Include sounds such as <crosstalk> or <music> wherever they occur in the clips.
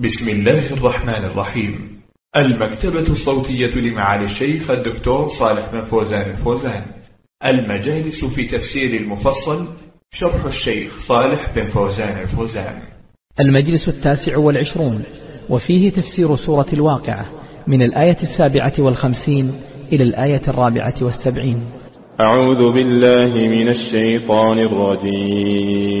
بسم الله الرحمن الرحيم. المكتبة الصوتية لمعالي الشيخ الدكتور صالح بن فوزان الفوزان. المجالس في تفسير المفصل شرح الشيخ صالح بن فوزان الفوزان. المجلس التاسع والعشرون وفيه تفسير سورة الواقعة من الآية السابعة والخمسين إلى الآية الرابعة والسبعين. أعوذ بالله من الشيطان الرجيم.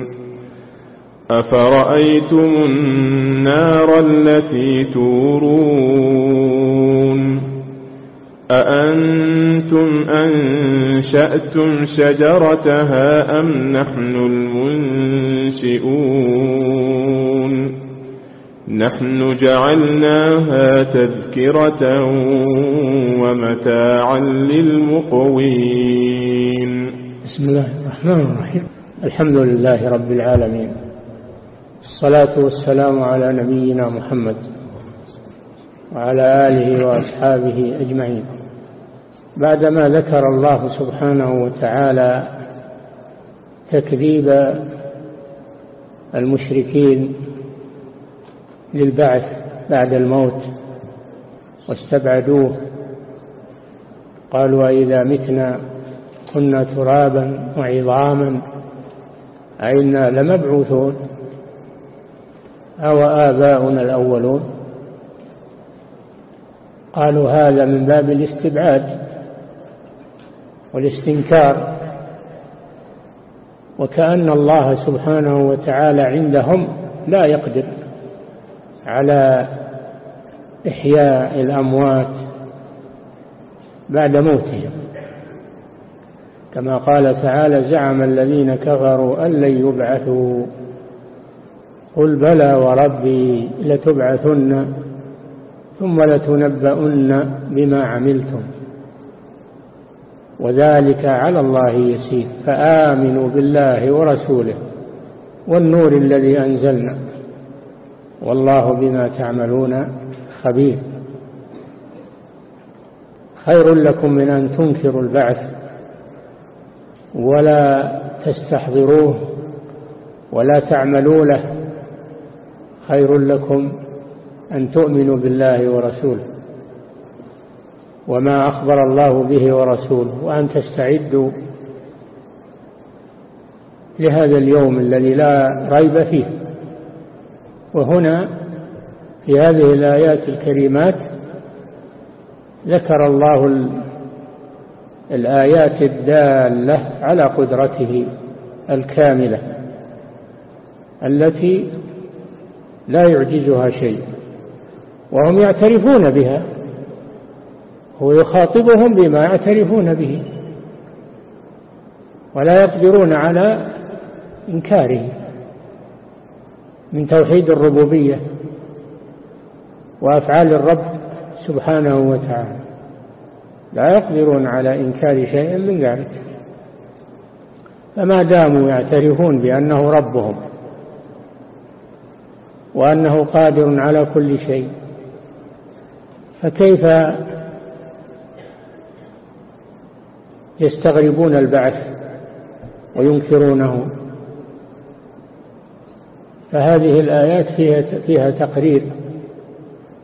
أفرأيتم النار التي تورون أأنتم أنشأتم شجرتها أم نحن المنشئون نحن جعلناها تذكرة ومتاعا للمقوين بسم الله الرحمن الرحيم. الحمد لله رب العالمين. الصلاة والسلام على نبينا محمد وعلى آله وأصحابه أجمعين. بعدما ذكر الله سبحانه وتعالى تكذيب المشركين للبعث بعد الموت واستبعدوه قالوا أئذا متنا كنا ترابا وعظاما أئنا لمبعوثون. أو آباؤنا الأولون؟ قالوا هذا من باب الاستبعاد والاستنكار وكأن الله سبحانه وتعالى عندهم لا يقدر على إحياء الأموات بعد موتهم. كما قال تعالى زعم الذين كفروا أن لن يبعثوا قل بلى وربي لتبعثن ثم لتنبؤن بما عملتم. وذلك على الله يسير. فآمنوا بالله ورسوله والنور الذي أنزلنا. والله بما تعملون خبير. خير لكم من أن تنكروا البعث ولا تستحضروه ولا تعملوا له. خير لكم أن تؤمنوا بالله ورسوله وما أخبر الله به ورسوله وأن تستعدوا لهذا اليوم الذي لا ريب فيه وهنا في هذه الآيات الكريمات ذكر الله الآيات الدالة على قدرته الكاملة التي لا يعجزها شيء. وهم يعترفون بها. هو يخاطبهم بما يعترفون به. ولا يقدرون على إنكاره من توحيد الربوبية وأفعال الرب سبحانه وتعالى. لا يقدرون على إنكار شيء من ذلك. فما داموا يعترفون بأنه ربهم وأنه قادر على كل شيء. فكيف يستغربون البعث وينكرونه؟ فهذه الآيات فيها, فيها تقرير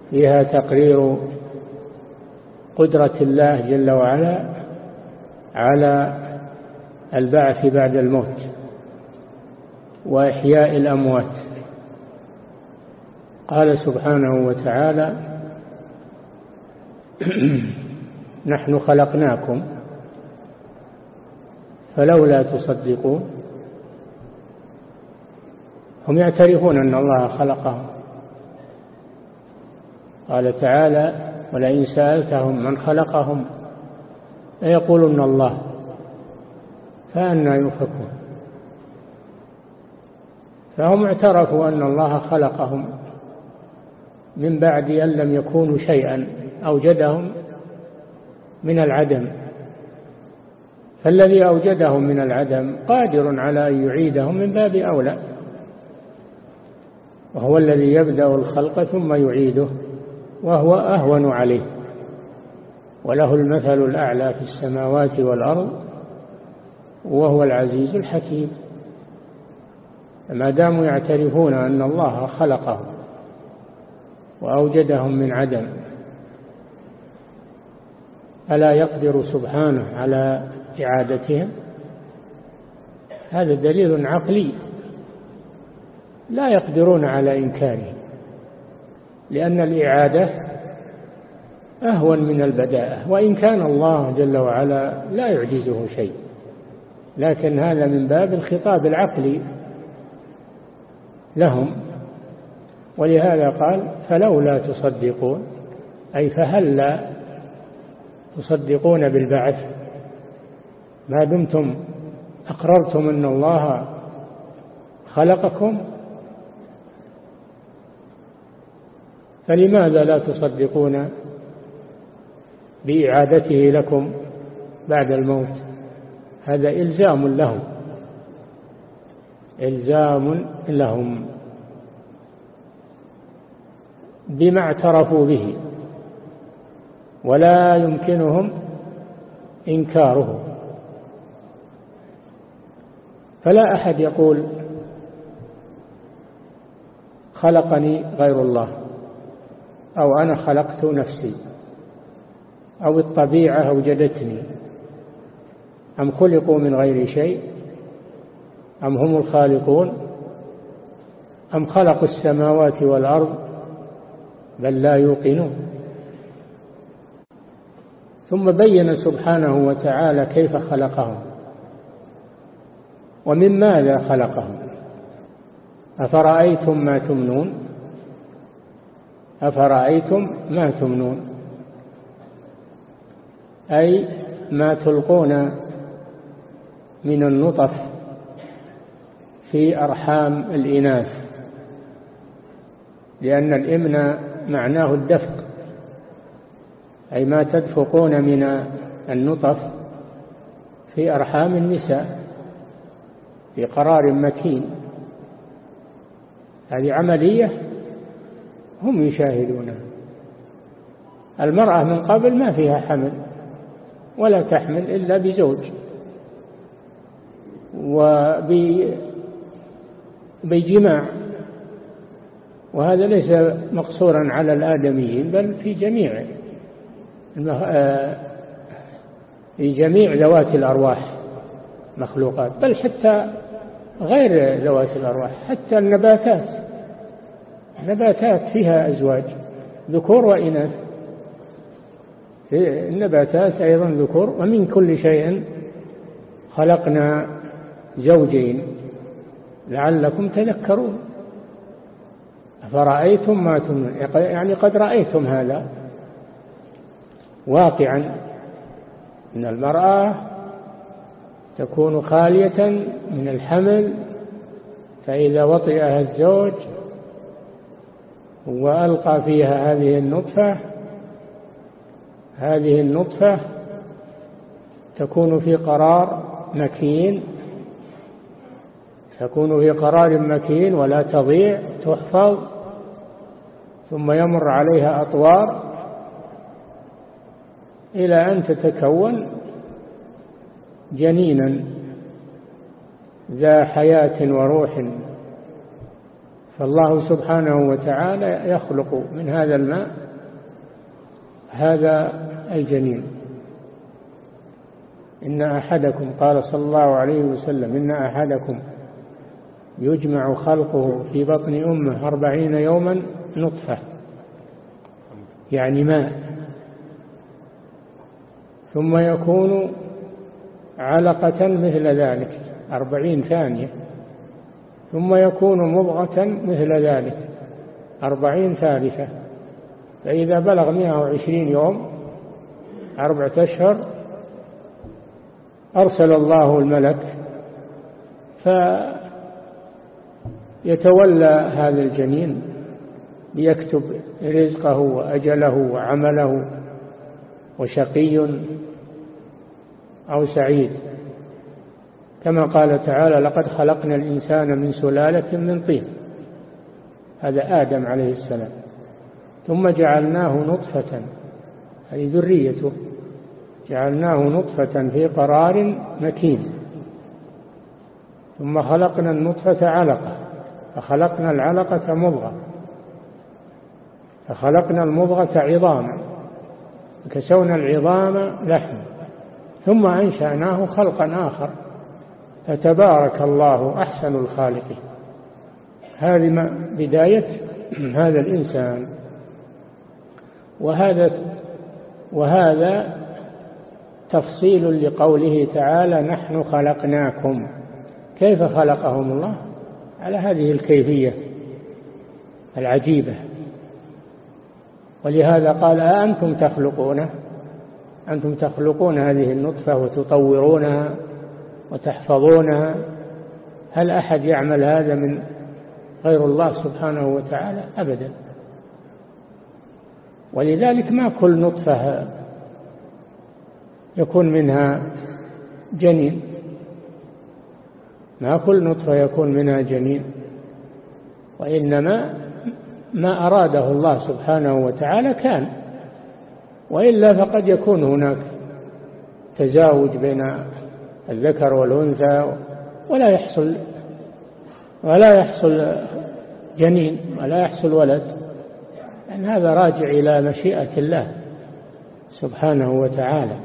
فيها تقرير قدرة الله جل وعلا على البعث بعد الموت وإحياء الأموات. قال سبحانه وتعالى <clears throat> نحن خلقناكم فلولا تصدقون. هم يعترفون أن الله خلقهم. قال تعالى ولئن سألتهم من خلقهم ليقولن الله فأنا يؤفكون فهم اعترفوا أن الله خلقهم. من بعد أن لم يكونوا شيئا أوجدهم من العدم. فالذي أوجدهم من العدم قادر على أن يعيدهم من باب أولى وهو الذي يبدأ الخلق ثم يعيده وهو أهون عليه. وله المثل الأعلى في السماوات والأرض وهو العزيز الحكيم. ما داموا يعترفون أن الله خلقهم وأوجدهم من عدم. ألا يقدر سبحانه على إعادتهم؟ هذا دليل عقلي. لا يقدرون على إنكاره لأن الإعادة أهون من البداءة وإن كان الله جل وعلا لا يعجزه شيء. لكن هذا من باب الخطاب العقلي لهم. ولهذا قال فلولا تصدقون أي فهلا تصدقون بالبعث؟ ما دمتم أقررتم أن الله خلقكم؟ فلماذا لا تصدقون بإعادته لكم بعد الموت؟ هذا إلزام لهم إلزام لهم. بما اعترفوا به ولا يمكنهم إنكاره. فلا أحد يقول خلقني غير الله أو أنا خلقت نفسي أو الطبيعة أوجدتني أم خلقوا من غير شيء أم هم الخالقون أم خلقوا السماوات والأرض بل لا يوقنون. ثم بين سبحانه وتعالى كيف خلقهم. ومن ماذا خلقهم؟ أفرأيتم ما تمنون؟ أفرأيتم ما تمنون؟ أي ما تلقون من النطف في أرحام الإناث لأن الإمن معناه الدفق. أي ما تدفقون من النطف في أرحام النساء في قرار مكين. هذه عملية هم يشاهدونها. المرأة من قبل ما فيها حمل ولا تحمل إلا بزوج. وبجماع وهذا ليس مقصورا على الآدميين بل في جميع في جميع ذوات الأرواح مخلوقات بل حتى غير ذوات الأرواح حتى النباتات. النباتات فيها أزواج ذكور وإناث. النباتات أيضا ذكور ومن كل شيء خلقنا زوجين لعلكم تذكرون. أفرأيتم ما تمنون يعني قد رأيتم هذا واقعا إن المرأة تكون خالية من الحمل فإذا وطئها الزوج وألقى فيها هذه النطفة هذه النطفة تكون في قرار مكين تكون في قرار مكين ولا تضيع تحفظ ثم يمر عليها أطوار إلى أن تتكون جنينا ذا حياة وروح. فالله سبحانه وتعالى يخلق من هذا الماء هذا الجنين. إن أحدكم قال صلى الله عليه وسلم إن أحدكم يجمع خلقه في بطن أمه أربعين يوما نطفة. يعني ماء. ثم يكون علقة مثل ذلك أربعين ثانية. ثم يكون مضغة مثل ذلك أربعين ثالثة. فإذا بلغ مئة وعشرين يوم أربعة أشهر أرسل الله الملك فيتولى هذا الجنين. ليكتب رزقه وأجله وعمله وشقي أو سعيد. كما قال تعالى لقد خلقنا الإنسان من سلالة من طين. هذا آدم عليه السلام. ثم جعلناه نطفة هذه ذريته. جعلناه نطفة في قرار مكين. ثم خلقنا النطفة علقة فخلقنا العلقة مضغة. فخلقنا المضغة عظاما فكسونا العظام لحم ثم أنشأناه خلقا آخر فتبارك الله أحسن الخالقين. هذه بداية <clears throat> هذا الإنسان. وهذا وهذا تفصيل لقوله تعالى نحن خلقناكم. كيف خلقهم الله؟ على هذه الكيفية العجيبة. ولهذا قال أأنتم تخلقونه أنتم تخلقون هذه النطفة وتطورونها وتحفظونها؟ هل أحد يعمل هذا من غير الله سبحانه وتعالى؟ أبدا. ولذلك ما كل نطفة يكون منها جنين. ما كل نطفة يكون منها جنين. وإنما ما أراده الله سبحانه وتعالى كان وإلا فقد يكون هناك تزاوج بين الذكر والأنثى ولا يحصل ولا يحصل جنين ولا يحصل ولد لأن هذا راجع إلى مشيئة الله سبحانه وتعالى.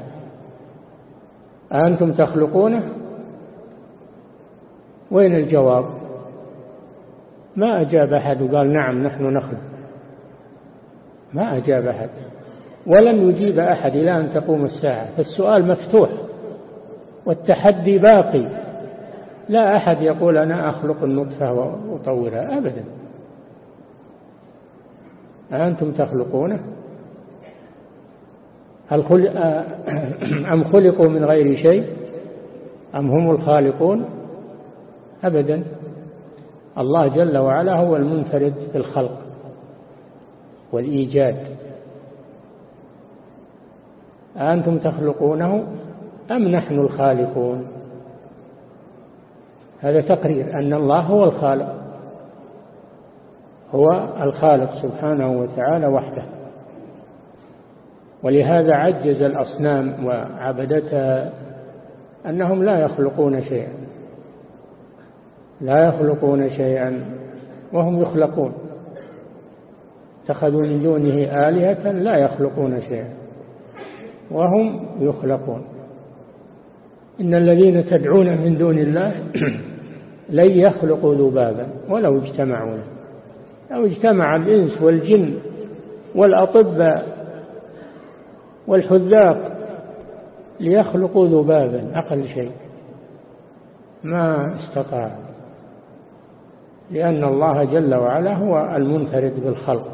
أنتم تخلقونه؟ وين الجواب؟ ما أجاب أحد. وقال نعم نحن نخلق ما أجاب أحد. ولم يجيب أحد إلى أن تقوم الساعة. فالسؤال مفتوح والتحدي باقي. لا أحد يقول أنا أخلق النطفة وأطورها. أبدا. أنتم تخلقونه؟ خل... أم خلقوا من غير شيء؟ أم هم الخالقون؟ أبدا. الله جل وعلا هو المنفرد في الخلق والإيجاد. أنتم تخلقونه أم نحن الخالقون؟ هذا تقرير أن الله هو الخالق هو الخالق سبحانه وتعالى وحده. ولهذا عجز الأصنام وعبدتها أنهم لا يخلقون شيئا. لا يخلقون شيئا وهم يخلقون. اتخذوا من دونه آلهة لا يخلقون شيئا وهم يخلقون. إن الذين تدعون من دون الله <clears throat> لن يخلقوا ذبابا ولو اجتمعوا. لو اجتمع الإنس والجن والأطباء والحذاق ليخلقوا ذبابا أقل شيء. ما استطاع لأن الله جل وعلا هو المنفرد بالخلق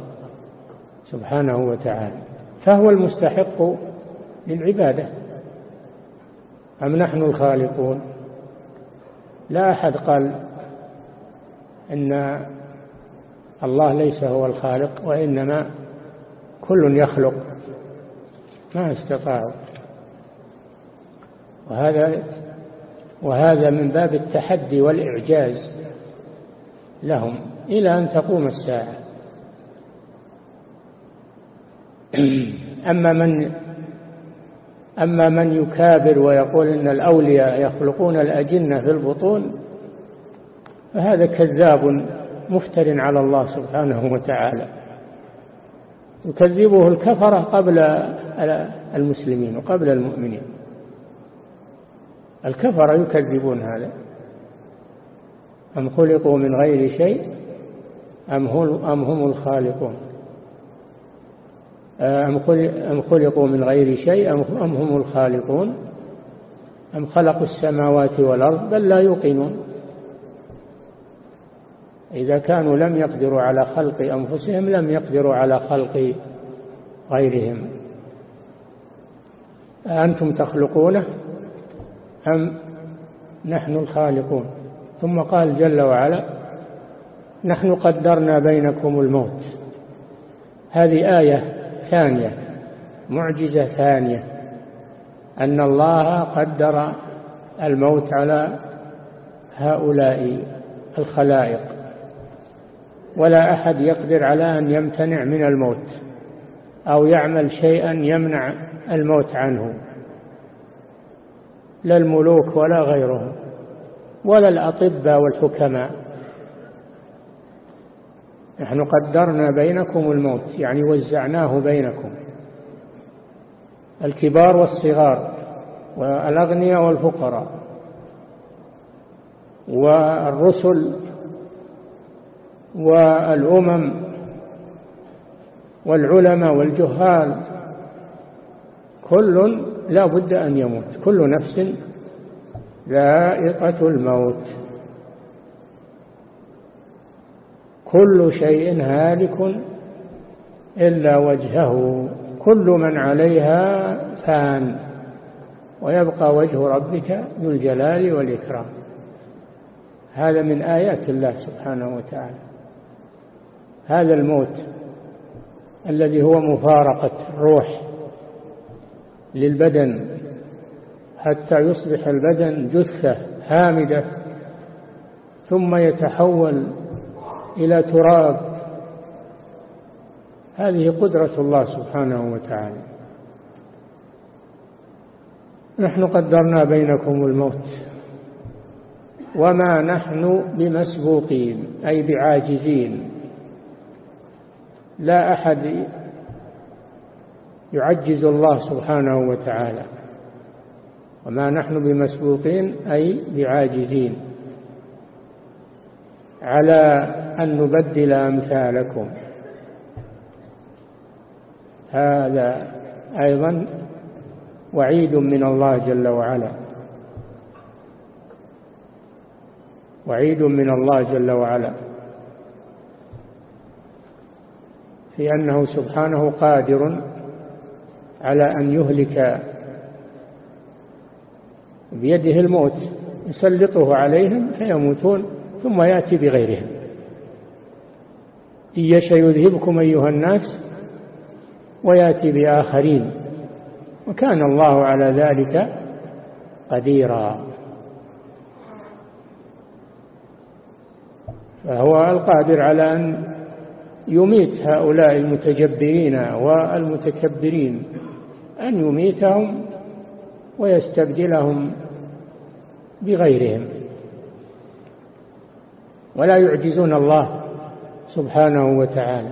سبحانه وتعالى فهو المستحق للعبادة. أم نحن الخالقون؟ لا أحد قال إن الله ليس هو الخالق وإنما كل يخلق. ما استطاعوا. وهذا وهذا من باب التحدي والإعجاز. لهم إلى أن تقوم الساعة. <clears throat> أما من أما من يكابر ويقول إن الأولياء يخلقون الأجنة في البطون فهذا كذاب مفتر على الله سبحانه وتعالى. يكذبه الكفرة قبل المسلمين وقبل المؤمنين. الكفرة يكذبون هذا. أم خلقوا من غير شيء أم هم الخالقون؟ أم خلقوا من غير شيء أم هم الخالقون؟ أم خلقوا السماوات والأرض بل لا يوقنون. إذا كانوا لم يقدروا على خلق أنفسهم لم يقدروا على خلق غيرهم. أنتم تخلقونه أم نحن الخالقون؟ ثم قال جل وعلا نحن قدرنا بينكم الموت. هذه آية ثانية معجزة ثانية أن الله قدر الموت على هؤلاء الخلائق. ولا أحد يقدر على أن يمتنع من الموت أو يعمل شيئا يمنع الموت عنه لا الملوك ولا غيرهم. ولا الأطباء والحكماء. نحن قدرنا بينكم الموت يعني وزعناه بينكم. الكبار والصغار والأغنياء والفقراء والرسل والأمم والعلماء والجهال. كل لا بد أن يموت كل نفس ذائقة الموت. كل شيء هالك إلا وجهه كل من عليها فان ويبقى وجه ربك ذو الجلال والإكرام. هذا من آيات الله سبحانه وتعالى. هذا الموت الذي هو مفارقة الروح للبدن حتى يصبح البدن جثة هامدة ثم يتحول إلى تراب. هذه قدرة الله سبحانه وتعالى. نحن قدرنا بينكم الموت وما نحن بمسبوقين أي بعاجزين. لا أحد يعجز الله سبحانه وتعالى. وما نحن بمسبوقين أي بعاجزين. على أن نبدل أمثالكم. هذا أيضا وعيد من الله جل وعلا. وعيد من الله جل وعلا. في أنه سبحانه قادر على أن يهلك بيده الموت يسلطه عليهم فيموتون ثم يأتي بغيرهم. إن يشأ يذهبكم أيها الناس؟ ويأتي بآخرين. وكان الله على ذلك قديرا. فهو القادر على أن يميت هؤلاء المتجبرين والمتكبرين أن يميتهم ويستبدلهم بغيرهم. ولا يعجزون الله سبحانه وتعالى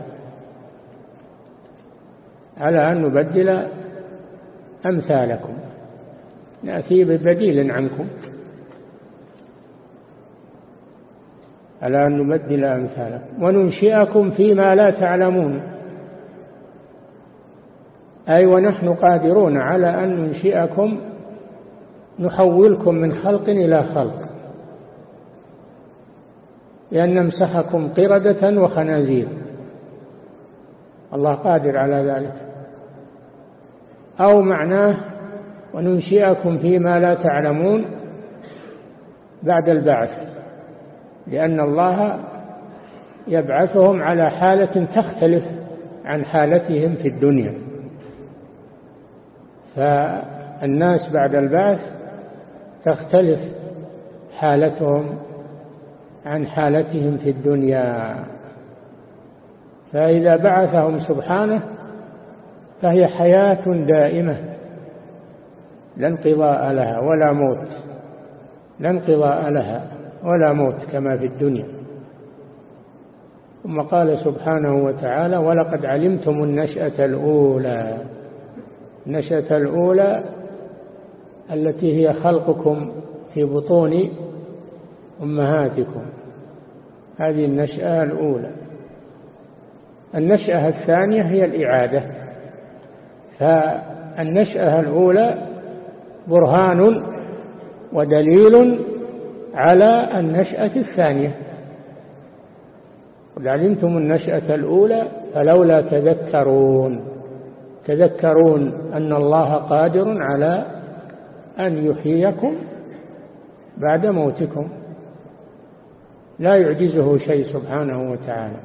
على أن نبدل أمثالكم. نأتي ببديل عنكم. على أن نبدل أمثالكم. وننشئكم فيما لا تعلمون. أي ونحن قادرون على أن ننشئكم نحولكم من خلق إلى خلق. لأن نمسحكم قردة وخنازير. الله قادر على ذلك. أو معناه وننشئكم فيما لا تعلمون بعد البعث. لأن الله يبعثهم على حالة تختلف عن حالتهم في الدنيا. فالناس بعد البعث تختلف حالتهم عن حالتهم في الدنيا. فإذا بعثهم سبحانه فهي حياة دائمة لا انقضاء لها ولا موت لا انقضاء لها ولا موت كما في الدنيا. ثم قال سبحانه وتعالى ولقد علمتم النشأة الأولى. النشأة الأولى التي هي خلقكم في بطون أمهاتكم. هذه النشأة الأولى. النشأة الثانية هي الإعادة. فالنشأة الأولى برهان ودليل على النشأة الثانية. قد علمتم النشأة الأولى فلولا تذكرون. تذكرون أن الله قادر على أن يحييكم بعد موتكم. لا يعجزه شيء سبحانه وتعالى.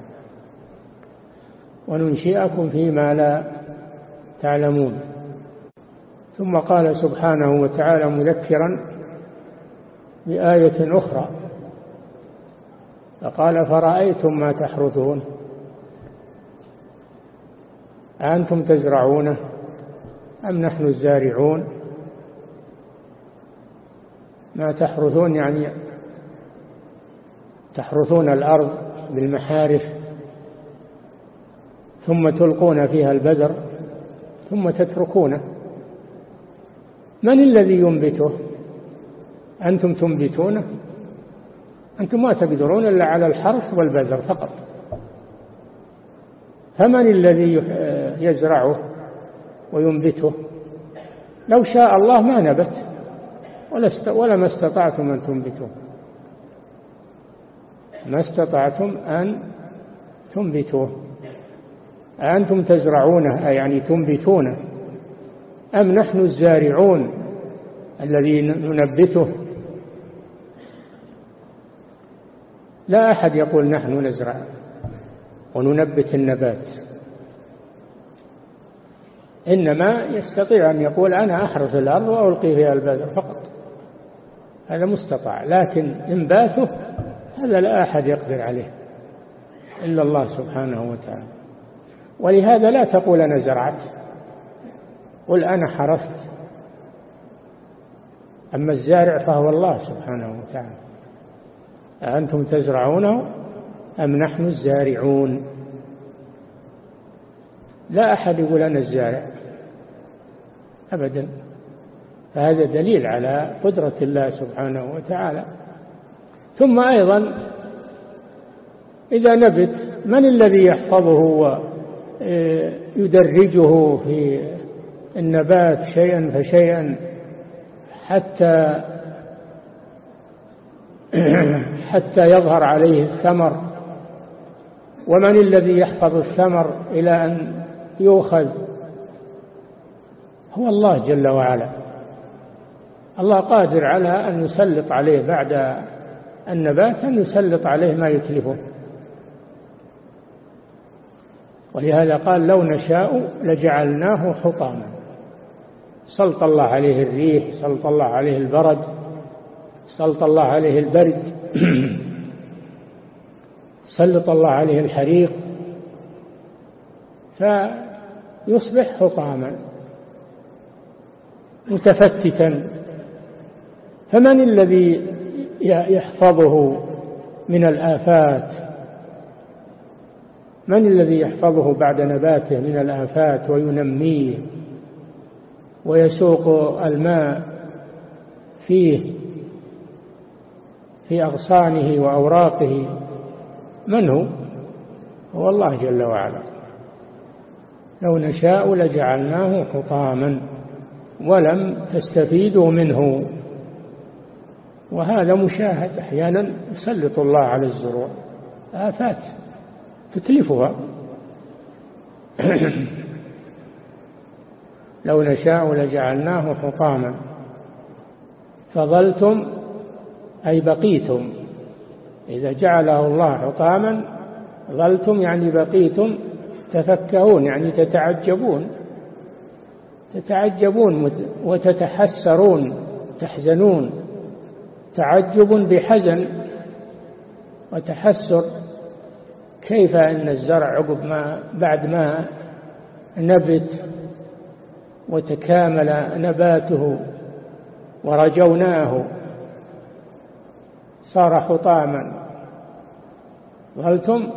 وننشئكم فيما لا تعلمون. ثم قال سبحانه وتعالى مذكرا بآية أخرى. فقال فرأيتم ما تحرثون؟ أنتم تزرعونه أم نحن الزارعون؟ ما تحرثون يعني تحرثون الأرض بالمحارث ثم تلقون فيها البذر ثم تتركونه. من الذي ينبته؟ أنتم تنبتونه؟ أنتم ما تقدرون إلا على الحرث والبذر فقط. فمن الذي يزرعه وينبته؟ لو شاء الله ما نبت. ولما استطعتم أن تنبتوه. ما استطعتم أن تنبتوه. أنتم تزرعونه؟ يعني تنبتونه. أم نحن الزارعون الذي ننبته؟ لا أحد يقول نحن نزرع وننبت النبات. إنما يستطيع أن يقول أنا أحرث الأرض وألقي فيها البذر. هذا مستطاع لكن إنباته هذا لا أحد يقدر عليه إلا الله سبحانه وتعالى. ولهذا لا تقول أنا زرعت قل أنا حرثت أما الزارع فهو الله سبحانه وتعالى. أأنتم تزرعونه أم نحن الزارعون؟ لا أحد يقول أنا الزارع أبدا. فهذا دليل على قدرة الله سبحانه وتعالى. ثم أيضا إذا نبت من الذي يحفظه ويدرجه في النبات شيئا فشيئا حتى <clears throat> حتى يظهر عليه الثمر؟ ومن الذي يحفظ الثمر إلى أن يؤخذ؟ هو الله جل وعلا. الله قادر على أن يسلط عليه بعد النبات أن يسلط عليه ما يتلفه. ولهذا قال لو نشاء لجعلناه حطاما. سلط الله عليه الريح سلط الله عليه البرد سلط الله عليه البرد. <clears throat> سلط الله عليه الحريق. فيصبح حطاما متفتتا. فمن الذي يحفظه من الآفات؟ من الذي يحفظه بعد نباته من الآفات وينميه ويسوق الماء فيه في أغصانه وأوراقه؟ من هو؟ هو الله جل وعلا. لو نشاء لجعلناه حطاما ولم تستفيدوا منه. وهذا مشاهد أحيانا يسلط الله على الزروع آفات تتلفها. <clears throat> لو نشاء لجعلناه حطاما. فظلتم أي بقيتم. إذا جعله الله حطاما ظلتم يعني بقيتم تفكهون يعني تتعجبون. تتعجبون وتتحسرون تحزنون. تعجب بحزن وتحسر كيف أن الزرع عقب ما بعد ما نبت وتكامل نباته ورجوناه صار حطاما. ظلتم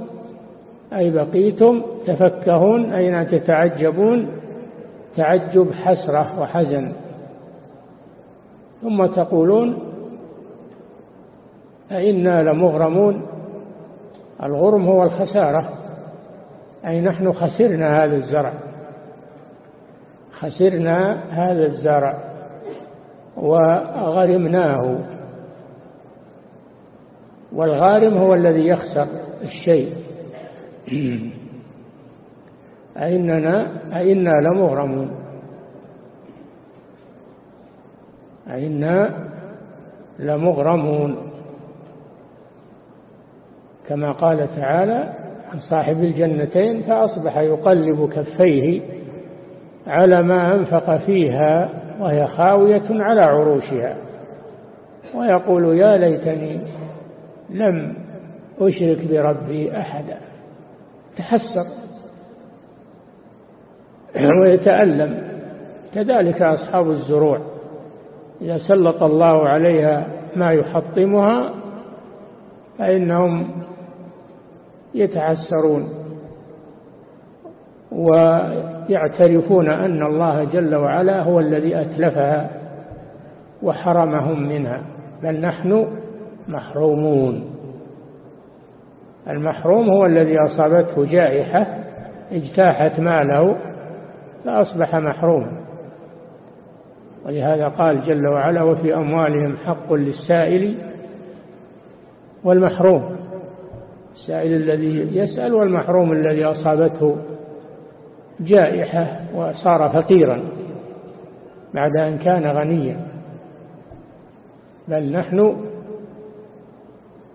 أي بقيتم تفكهون أين تتعجبون تعجب حسرة وحزن. ثم تقولون أئنا لمغرمون. الغرم هو الخسارة. أي نحن خسرنا هذا الزرع. خسرنا هذا الزرع وغرمناه. والغارم هو الذي يخسر الشيء. <clears throat> أئننا أئنا لمغرمون. أئنا لمغرمون. كما قال تعالى عن صاحب الجنتين فأصبح يقلب كفيه على ما أنفق فيها وهي خاوية على عروشها. ويقول يا ليتني لم أشرك بربي أحدا. تحسر ويتألم. كذلك أصحاب الزروع إذا سلط الله عليها ما يحطمها فإنهم يتعسرون ويعترفون أن الله جل وعلا هو الذي أتلفها وحرمهم منها بل نحن محرومون. المحروم هو الذي أصابته جائحة اجتاحت ماله فأصبح محروما. ولهذا قال جل وعلا وفي أموالهم حق للسائل والمحروم. السائل الذي يسأل والمحروم الذي أصابته جائحة وصار فقيرا بعد أن كان غنيا. بل نحن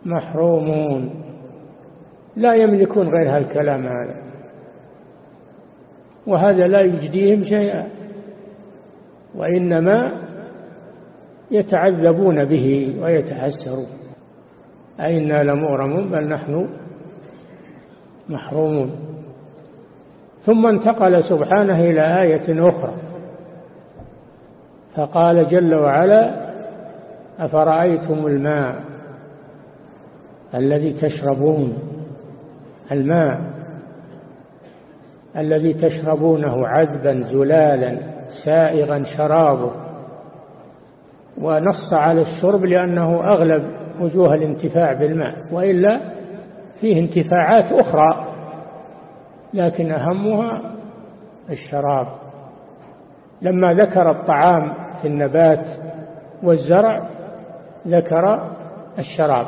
محرومون. لا يملكون غير هالكلام هذا. وهذا لا يجديهم شيئا. وإنما يتعذبون به ويتحسرون. أئنا لمغرمون بل نحن محرومون. ثم انتقل سبحانه إلى آية أخرى. فقال جل وعلا أفرأيتم الماء الذي تشربون؟ الماء الذي تشربونه عذبا زلالا سائغا شرابه ونص على الشرب لأنه أغلب وجوه الانتفاع بالماء وإلا فيه انتفاعات أخرى لكن أهمها الشراب. لما ذكر الطعام في النبات والزرع ذكر الشراب.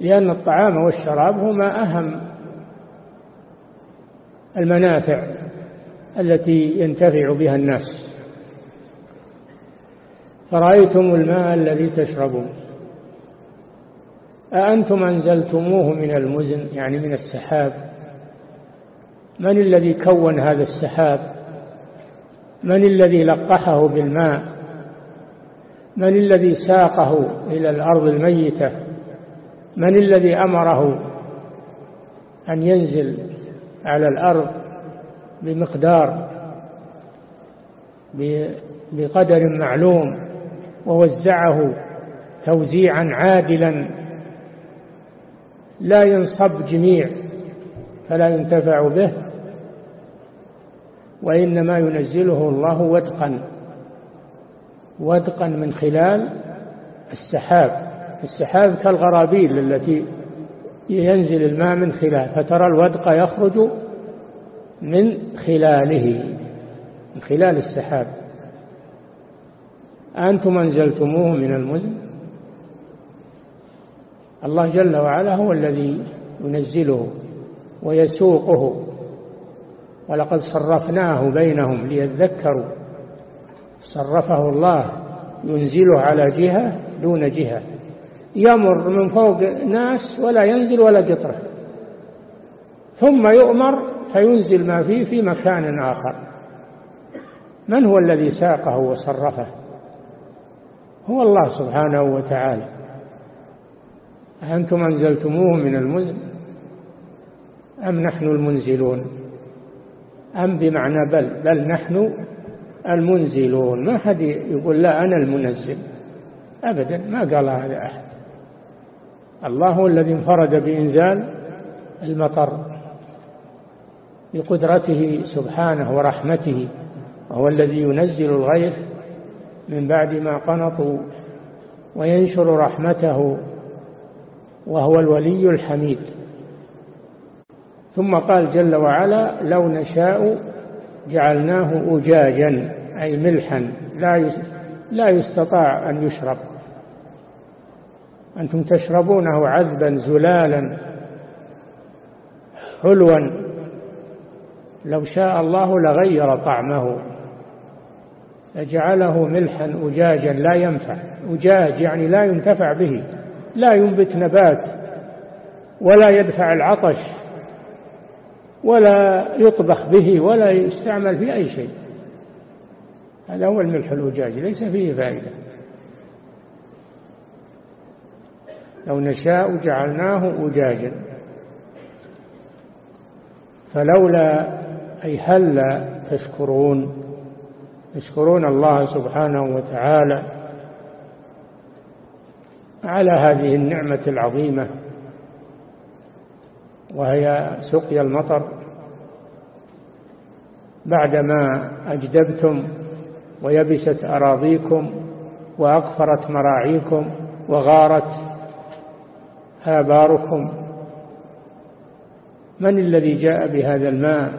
لأن الطعام والشراب هما أهم المنافع التي ينتفع بها الناس. فرأيتم الماء الذي تشربون. أأنتم أنزلتموه من المزن يعني من السحاب؟ من الذي كون هذا السحاب؟ من الذي لقحه بالماء؟ من الذي ساقه إلى الأرض الميتة؟ من الذي أمره أن ينزل على الأرض بمقدار بقدر معلوم؟ ووزعه توزيعا عادلا. لا ينصب جميع فلا ينتفع به وإنما ينزله الله ودقا ودقا من خلال السحاب. السحاب كالغرابيل التي ينزل الماء من خلال فترى الودق يخرج من خلاله من خلال السحاب. أنتم أنزلتموه من المزن. الله جل وعلا هو الذي ينزله ويسوقه. ولقد صرفناه بينهم ليذكروا. صرفه الله ينزله على جهة دون جهة. يمر من فوق ناس ولا ينزل ولا قطرة. ثم يؤمر فينزل ما فيه في مكان آخر. من هو الذي ساقه وصرفه؟ هو الله سبحانه وتعالى. أنتم أنزلتموه من المزن أم نحن المنزلون؟ أم بمعنى بل بل نحن المنزلون. ما حد يقول لا أنا المنزل. أبدا ما قال هذا أحد. الله هو الذي انفرد بإنزال المطر بقدرته سبحانه ورحمته وهو الذي ينزل الغيث من بعد ما قنطوا وينشر رحمته وهو الولي الحميد. ثم قال جل وعلا لو نشاء جعلناه أجاجا أي ملحا لا لا يستطاع أن يشرب. أنتم تشربونه عذبا زلالا حلوا. لو شاء الله لغير طعمه. لجعله ملحا أجاجا لا ينفع. أجاج يعني لا ينتفع به لا ينبت نبات ولا يدفع العطش ولا يطبخ به ولا يستعمل في أي شيء. هذا هو الملح الأجاج ليس فيه فائدة. لو نشاء جعلناه أجاجا. فلولا أي هلا تشكرون. تشكرون الله سبحانه وتعالى على هذه النعمة العظيمة وهي سقيا المطر. بعدما أجدبتم ويبست أراضيكم وأقفرت مراعيكم وغارت آباركم من الذي جاء بهذا الماء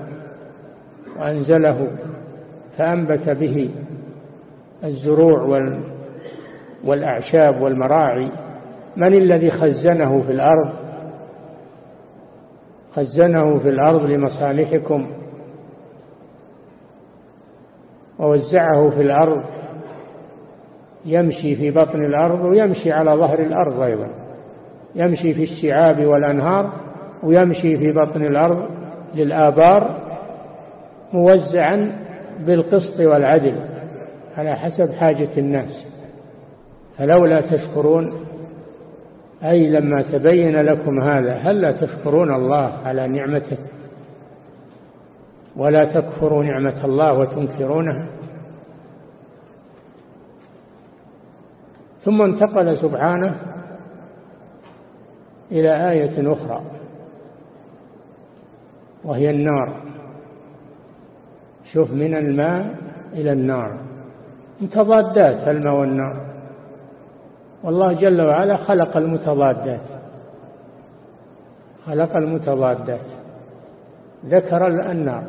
وأنزله فأنبت به الزروع والأعشاب والمراعي. من الذي خزنه في الأرض؟ خزنه في الأرض لمصالحكم. ووزعه في الأرض. يمشي في بطن الأرض ويمشي على ظهر الأرض أيضا. يمشي في الشعاب والأنهار ويمشي في بطن الأرض للآبار موزعا بالقسط والعدل على حسب حاجة الناس. فلولا تشكرون أي لما تبين لكم هذا هل لا تشكرون الله على نعمته؟ ولا تكفروا نعمة الله وتنكرونها؟ ثم انتقل سبحانه إلى آية أخرى وهي النار. شوف من الماء إلى النار. متضادات الماء والنار. والله جل وعلا خلق المتضادات. خلق المتضادات. ذكر النار.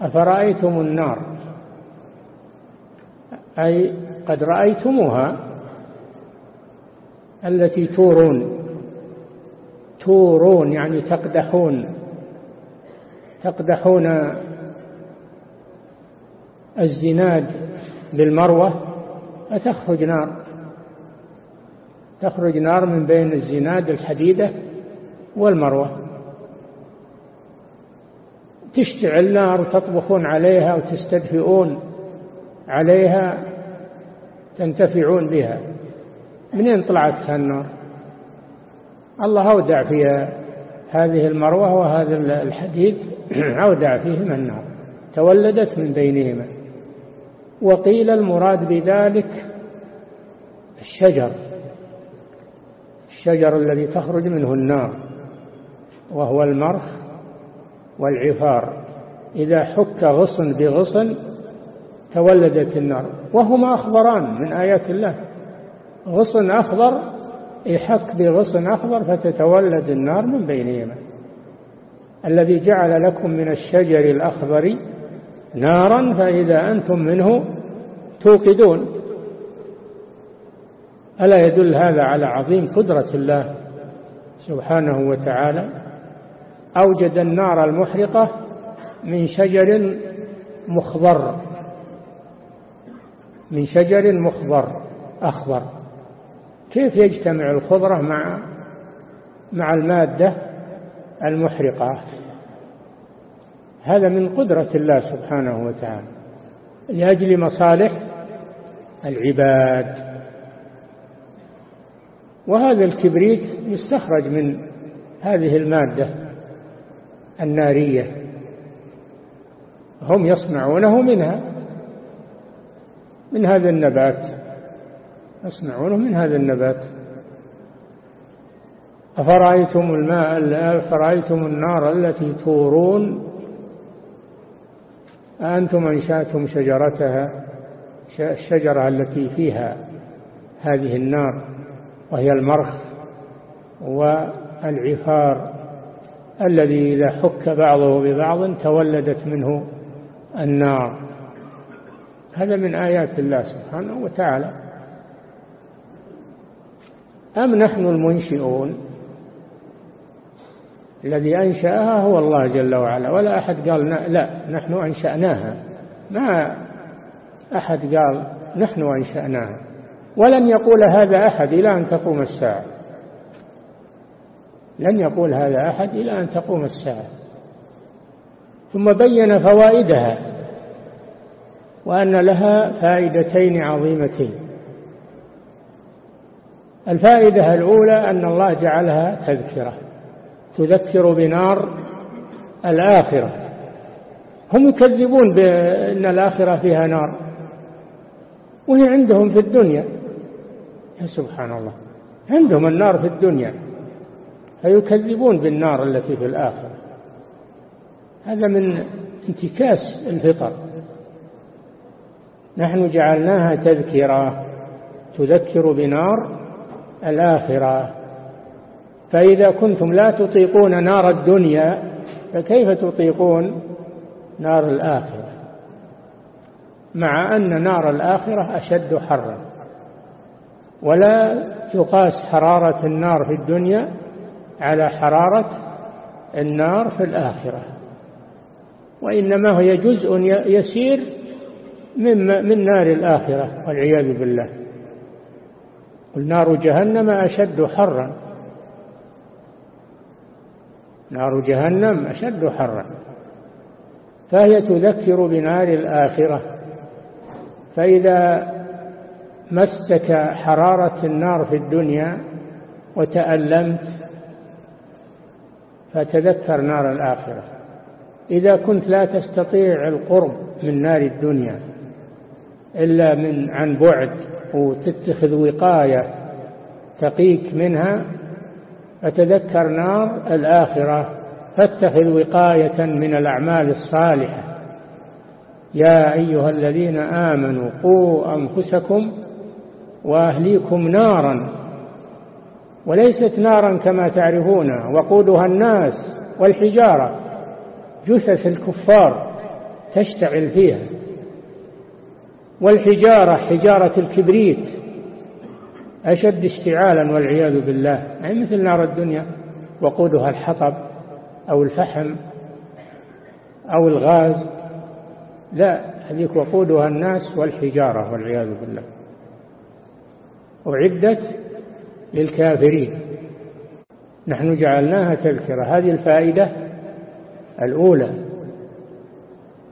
أفرأيتم النار؟ أي قد رأيتموها التي تورون. تورون يعني تقدحون. تقدحون الزناد بالمروة فتخرج نار. تخرج نار من بين الزناد الحديدة والمروة. تشتعل نار وتطبخون عليها وتستدفئون عليها تنتفعون بها. منين طلعت النار الله أودع فيها هذه المروة وهذا الحديد. <clears throat> أودع فيهما النار. تولدت من بينهما. وقيل المراد بذلك الشجر. الشجر الذي تخرج منه النار وهو المرخ والعفار. إذا حك غصن بغصن تولدت النار. وهما أخضران من آيات الله. غصن أخضر يحك بغصن أخضر فتتولد النار من بينهما الذي جعل لكم من الشجر الأخضر نارا فإذا أنتم منه توقدون. ألا يدل هذا على عظيم قدرة الله سبحانه وتعالى؟ أوجد النار المحرقة من شجر مخضر من شجر مخضر أخضر. كيف يجتمع الخضرة مع مع المادة المحرقة؟ هذا من قدرة الله سبحانه وتعالى لأجل مصالح العباد. وهذا الكبريت يستخرج من هذه المادة النارية هم يصنعونه منها من هذا النبات يصنعونه من هذا النبات. أفرأيتم الماء أفرأيتم النار التي تورون؟ أنتم أنشأتم شجرتها الشجرة التي فيها هذه النار وهي المرخ والعفار الذي إذا حك بعضه ببعض تولدت منه النار. هذا من آيات الله سبحانه وتعالى. أم نحن المنشئون؟ الذي أنشأها هو الله جل وعلا. ولا أحد قال لا نحن أنشأناها. ما أحد قال نحن أنشأناها. ولن يقول هذا أحد إلى أن تقوم الساعة. لن يقول هذا أحد إلى أن تقوم الساعة. ثم بين فوائدها وأن لها فائدتين عظيمتين. الفائدة الأولى أن الله جعلها تذكرة. تذكر بنار الآخرة. هم يكذبون بأن الآخرة فيها نار. وهي عندهم في الدنيا. يا سبحان الله عندهم النار في الدنيا. فيكذبون بالنار التي في الآخرة. هذا من انتكاس الفطر. نحن جعلناها تذكرة. تذكر بنار الآخرة. فإذا كنتم لا تطيقون نار الدنيا فكيف تطيقون نار الآخرة؟ مع أن نار الآخرة أشد حرا. ولا تقاس حرارة النار في الدنيا على حرارة النار في الآخرة. وإنما هي جزء يسير من, من نار الآخرة والعياذ بالله. قل نار جهنم أشد حرا. نار جهنم أشد حرا. فهي تذكر بنار الآخرة. فإذا مستك حرارة النار في الدنيا وتألمت فتذكر نار الآخرة. إذا كنت لا تستطيع القرب من نار الدنيا إلا من عن بعد وتتخذ وقاية تقيك منها فتذكر نار الآخرة فاتخذ وقاية من الأعمال الصالحة. يا أيها الذين آمنوا قوا أنفسكم وأهليكم نارا. وليست نارا كما تعرفون وقودها الناس والحجارة. جثث الكفار تشتعل فيها. والحجارة حجارة الكبريت. أشد اشتعالا والعياذ بالله. يعني مثل نار الدنيا وقودها الحطب أو الفحم أو الغاز. لا هذيك وقودها الناس والحجارة والعياذ بالله. أعدت للكافرين. نحن جعلناها تذكرة. هذه الفائدة الأولى.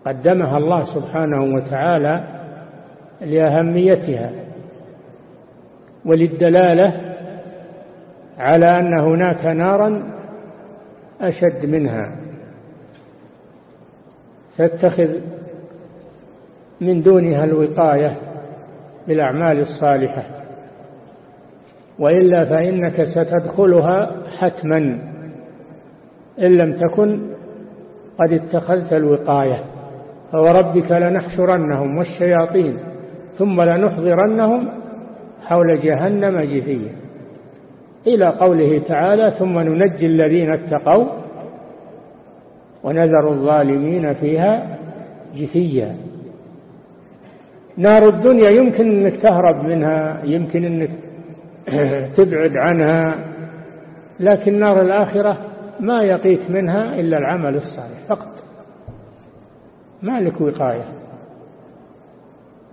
قدمها الله سبحانه وتعالى لأهميتها. وللدلالة على أن هناك نارا أشد منها. تتخذ من دونها الوقاية بالأعمال الصالحة. وإلا فإنك ستدخلها حتما. إن لم تكن قد اتخذت الوقاية. فوربك لنحشرنهم والشياطين ثم لنحضرنهم حول جهنم جثيا إلى قوله تعالى ثم ننجي الذين اتقوا ونذر الظالمين فيها جثيا نار الدنيا يمكن أنك تهرب منها يمكن أنك <clears throat> تبعد عنها لكن نار الآخرة ما يقيك منها إلا العمل الصالح فقط. ما لك وقاية.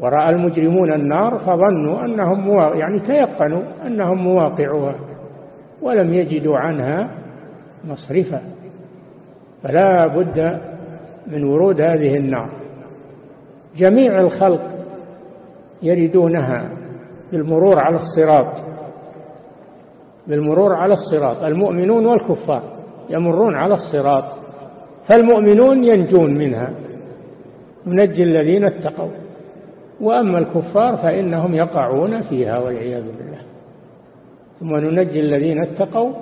ورأى المجرمون النار فظنوا أنهم يعني تيقنوا أنهم مواقعها ولم يجدوا عنها مصرفا. فلا بد من ورود هذه النار. جميع الخلق يردونها بالمرور على الصراط بالمرور على الصراط. المؤمنون والكفار يمرون على الصراط فالمؤمنون ينجون منها. ننجي الذين اتقوا. وأما الكفار فإنهم يقعون فيها والعياذ بالله. ثم ننجي الذين اتقوا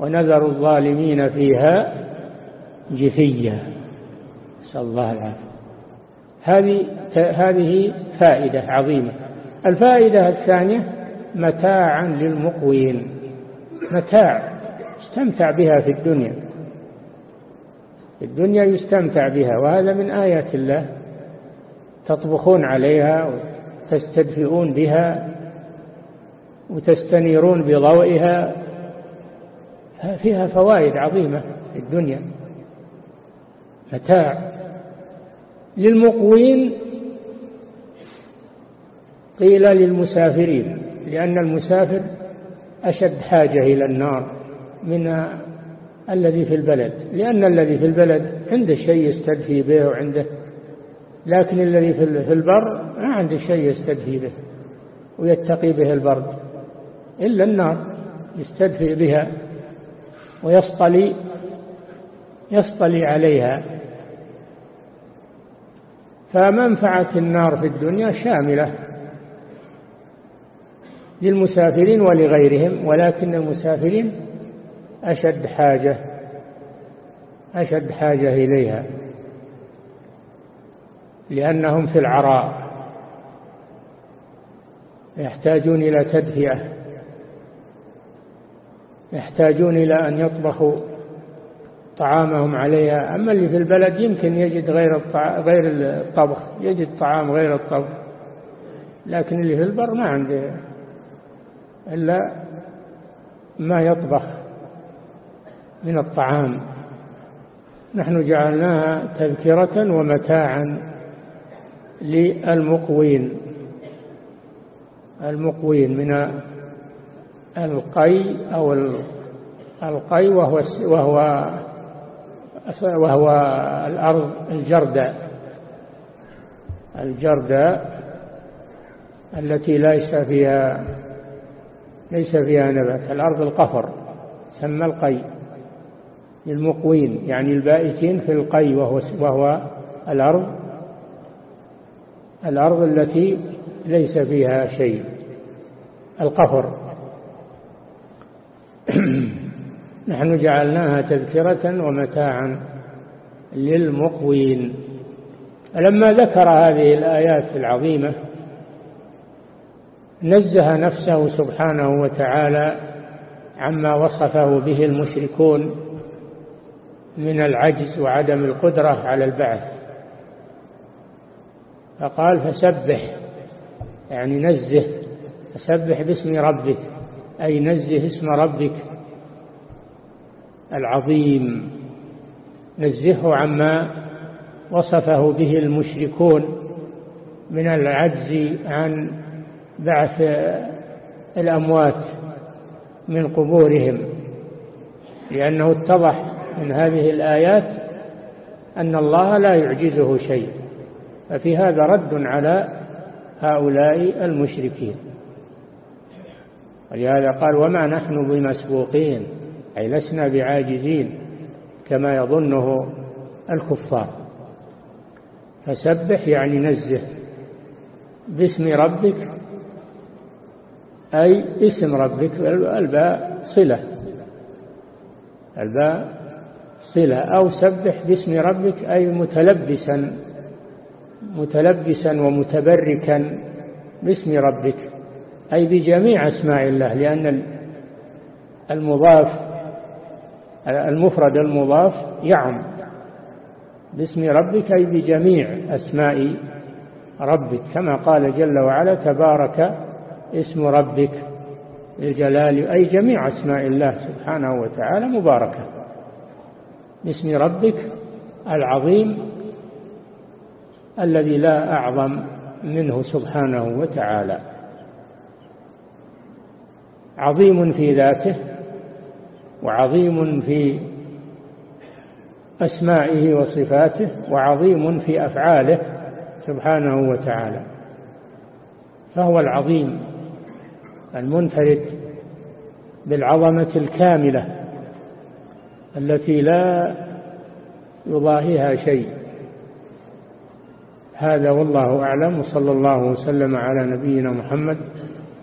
ونذر الظالمين فيها جثيا. نسأل الله العافية. هذه هذه فائدة عظيمة. الفائدة الثانية متاعا للمقوين. متاع استمتع بها في الدنيا. الدنيا يستمتع بها. وهذا من آيات الله. تطبخون عليها وتستدفئون بها وتستنيرون بضوئها. فيها فوائد عظيمة في الدنيا متاع. للمقوين قيل للمسافرين لأن المسافر أشد حاجة إلى النار من الذي في البلد لأن الذي في البلد عنده شيء يستدفي به وعنده لكن الذي في البر ما عنده شيء يستدفي به ويتقي به البرد إلا النار يستدفئ بها ويصطلي يصطلي عليها. فمنفعة النار في الدنيا شاملة للمسافرين ولغيرهم ولكن المسافرين أشد حاجة أشد حاجة إليها. لأنهم في العراء. يحتاجون إلى تدفئة. يحتاجون إلى أن يطبخوا طعامهم عليها. أما اللي في البلد يمكن يجد غير غير الطبخ. يجد طعام غير الطبخ. لكن اللي في البر ما عنده إلا ما يطبخ من الطعام. نحن جعلناها تذكرة ومتاعا. للمقوين. المقوين من القي أو القي وهو وهو وهو الأرض الجرداء الجرداء التي ليس فيها ليس فيها نبات. الأرض القفر سمى القي. للمقوين يعني البائتين في القي وهو, وهو الأرض الأرض التي ليس فيها شيء القفر. <clears throat> نحن جعلناها تذكرة ومتاعا للمقوين. لما ذكر هذه الآيات العظيمة نزه نفسه سبحانه وتعالى عما وصفه به المشركون من العجز وعدم القدرة على البعث. فقال فسبح يعني نزه فسبح باسم ربك أي نزه اسم ربك العظيم. نزهه عما وصفه به المشركون من العجز عن بعث الأموات من قبورهم لأنه اتضح من هذه الآيات أن الله لا يعجزه شيء. ففي هذا رد على هؤلاء المشركين. ولهذا قال وما نحن بمسبوقين أي لسنا بعاجزين كما يظنه الكفار. فسبح يعني نزه باسم ربك أي اسم ربك الباء صلة الباء صلة أو سبح باسم ربك أي متلبسا متلبسا ومتبركا باسم ربك أي بجميع أسماء الله لأن المضاف المفرد المضاف يعم. باسم ربك أي بجميع أسماء ربك كما قال جل وعلا تبارك اسم ربك الجلال أي جميع أسماء الله سبحانه وتعالى مباركة. باسم ربك العظيم الذي لا أعظم منه سبحانه وتعالى. عظيم في ذاته وعظيم في أسمائه وصفاته وعظيم في أفعاله سبحانه وتعالى. فهو العظيم المنفرد بالعظمة الكاملة التي لا يضاهيها شيء. هذا والله أعلم وصلى الله وسلم على نبينا محمد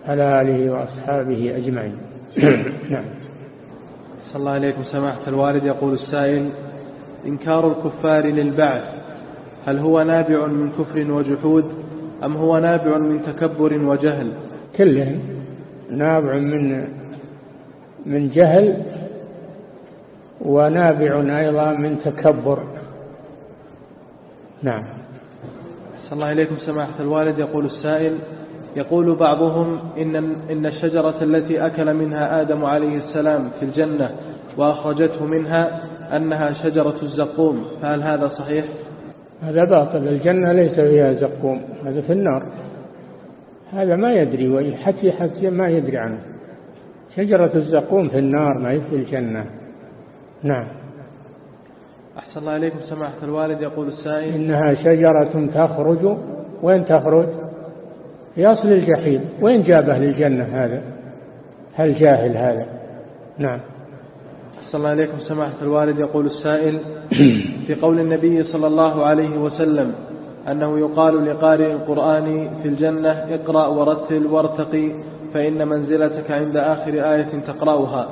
على آله وأصحابه أجمعين. <clears throat> نعم. صلى الله عليكم سماحة الوالد. يقول السائل إنكار الكفار للبعث هل هو نابع من كفر وجحود أم هو نابع من تكبر وجهل؟ كلهم نابع من من جهل ونابع أيضا من تكبر. نعم. صلى الله عليكم سماحة الوالد. يقول السائل يقول بعضهم إن, إن الشجرة التي أكل منها آدم عليه السلام في الجنة وأخرجته منها أنها شجرة الزقوم. فهل هذا صحيح؟ هذا باطل. الجنة ليس فيها زقوم هذا في النار. هذا ما يدري حتى حتى ما يدري عنه. شجرة الزقوم في النار ما هي في الجنة. نعم. أحسن الله إليكم سماحة الوالد يقول السائل. إنها شجرة تخرج وين تخرج؟ في أصل الجحيم. وين جابه للجنة هذا؟ هل جاهل هذا؟ نعم. أحسن الله إليكم سماحة الوالد يقول السائل. <clears throat> في قول النبي صلى الله عليه وسلم أنه يقال لقارئ القرآن في الجنة اقرأ ورتل وارتقي فإن منزلتك عند آخر آية تقرأها.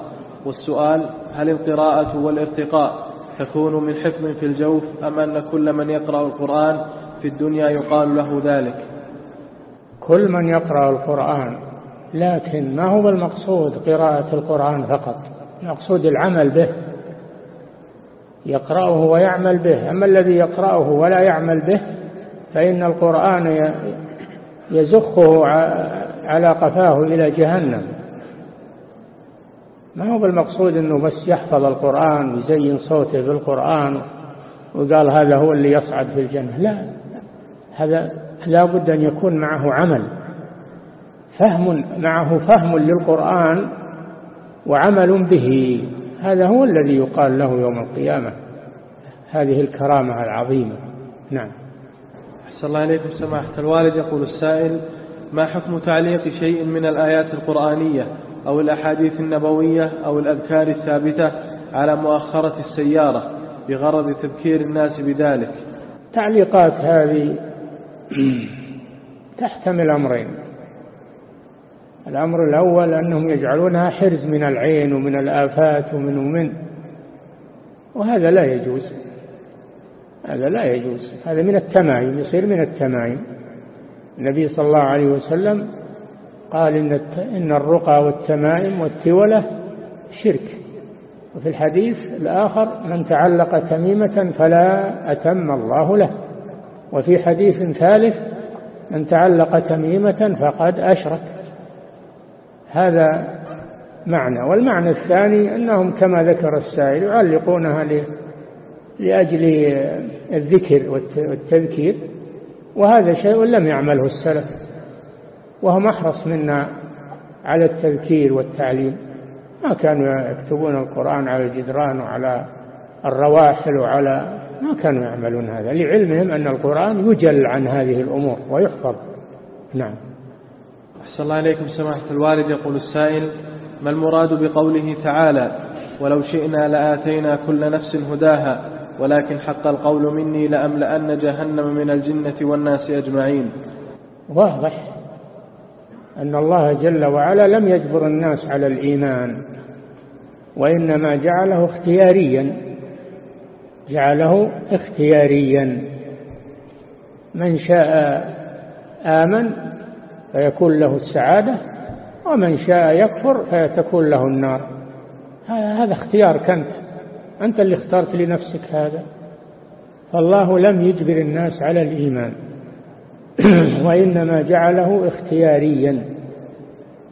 والسؤال هل القراءة والارتقاء تكون من حفظ في الجوف أم أن كل من يقرأ القرآن في الدنيا يقال له ذلك؟ كل من يقرأ القرآن لكن ما هو المقصود قراءة القرآن فقط؟ المقصود العمل به يقرأه ويعمل به. أما الذي يقرأه ولا يعمل به فإن القرآن يزخه على قفاه إلى جهنم. ما هو بالمقصود أنه بس يحفظ القرآن ويزين صوته بالقرآن وقال هذا هو اللي يصعد في الجنة؟ لا هذا لا بد أن يكون معه عمل. فهم معه فهم للقرآن وعمل به. هذا هو الذي يقال له يوم القيامة. هذه الكرامة العظيمة. نعم. أحسن الله إليكم سماحة الوالد. يقول السائل ما حكم تعليق شيء من الآيات القرآنية؟ أو الأحاديث النبوية أو الأذكار الثابتة على مؤخرة السيارة بغرض تذكير الناس بذلك. تعليقات هذه تحتمل أمرين. الأمر الأول أنهم يجعلونها حرز من العين ومن الآفات ومن ومن. وهذا لا يجوز. هذا لا يجوز. هذا من التمايم يصير من التمايم النبي صلى الله عليه وسلم قال إن إن الرقى والتمائم والتولة شرك. وفي الحديث الآخر من تعلق تميمة فلا أتم الله له. وفي حديث ثالث من تعلق تميمة فقد أشرك. هذا معنى. والمعنى الثاني أنهم كما ذكر السائل يعلقونها لأجل الذكر والتذكير. وهذا شيء لم يعمله السلف. وهم أحرص منا على التذكير والتعليم. ما كانوا يكتبون القرآن على الجدران وعلى الرواحل وعلى ما كانوا يعملون هذا. لعلمهم أن القرآن يجل عن هذه الأمور ويحفظ. نعم. أحسن الله عليكم سماحة الوالد. يقول السائل ما المراد بقوله تعالى ولو شئنا لآتينا كل نفس هداها ولكن حق القول مني لأملأن جهنم من الجنة والناس أجمعين واضح. أن الله جل وعلا لم يجبر الناس على الإيمان وإنما جعله اختياريا جعله اختياريا. من شاء آمن فيكون له السعادة ومن شاء يكفر فتكون له النار. هذا اختيارك أنت أنت اللي اخترت لنفسك هذا. فالله لم يجبر الناس على الإيمان. <coughs> وإنما جعله اختياريا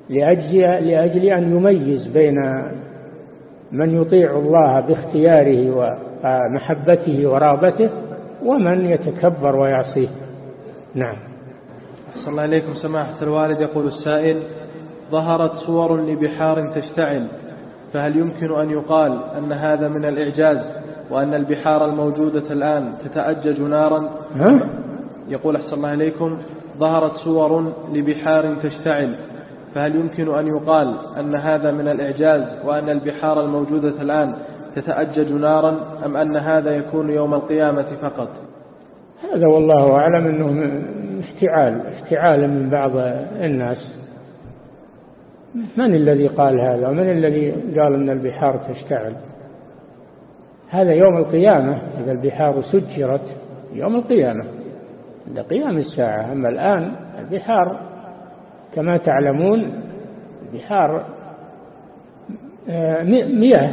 لأجل, لأجل أن يميز بين من يطيع الله باختياره ومحبته ورغبته ومن يتكبر ويعصيه. نعم. أحسن الله إليكم. سماحة الوالد يقول السائل ظهرت صور لبحار تشتعل فهل يمكن أن يقال أن هذا من الإعجاز وأن البحار الموجودة الآن تتأجج نارا؟ ها؟ يقول أحسن الله إليكم ظهرت صور لبحار تشتعل فهل يمكن أن يقال أن هذا من الإعجاز وأن البحار الموجودة الآن تتأجج نارا أم أن هذا يكون يوم القيامة فقط؟ هذا والله أعلم أنه افتعال افتعال من بعض الناس. من الذي قال هذا؟ ومن الذي قال أن البحار تشتعل؟ هذا يوم القيامة إذا البحار سجرت يوم القيامة. عند قيام الساعة. أما الآن البحار كما تعلمون البحار آه، مياه.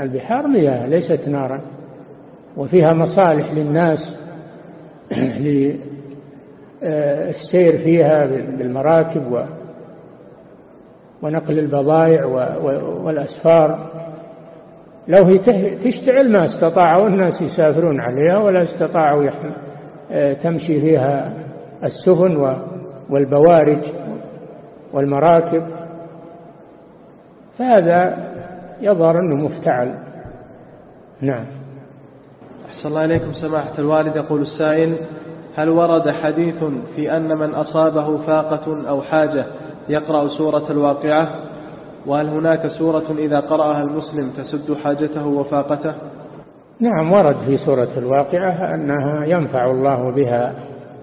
البحار مياه ليست نارا. وفيها مصالح للناس <clears throat> للسير فيها بالمراكب ونقل البضائع والأسفار. لو هي تشتعل ما استطاعوا الناس يسافرون عليها ولا استطاعوا آه، تمشي فيها السفن والبوارج والمراكب. فهذا يظهر أنه مفتعل. نعم. أحسن الله إليكم. سماحة الوالد يقول السائل هل ورد حديث في أن من أصابه فاقة أو حاجة يقرأ سورة الواقعة؟ وهل هناك سورة إذا قرأها المسلم تسد حاجته وفاقته؟ نعم ورد في سورة الواقعة أنها ينفع الله بها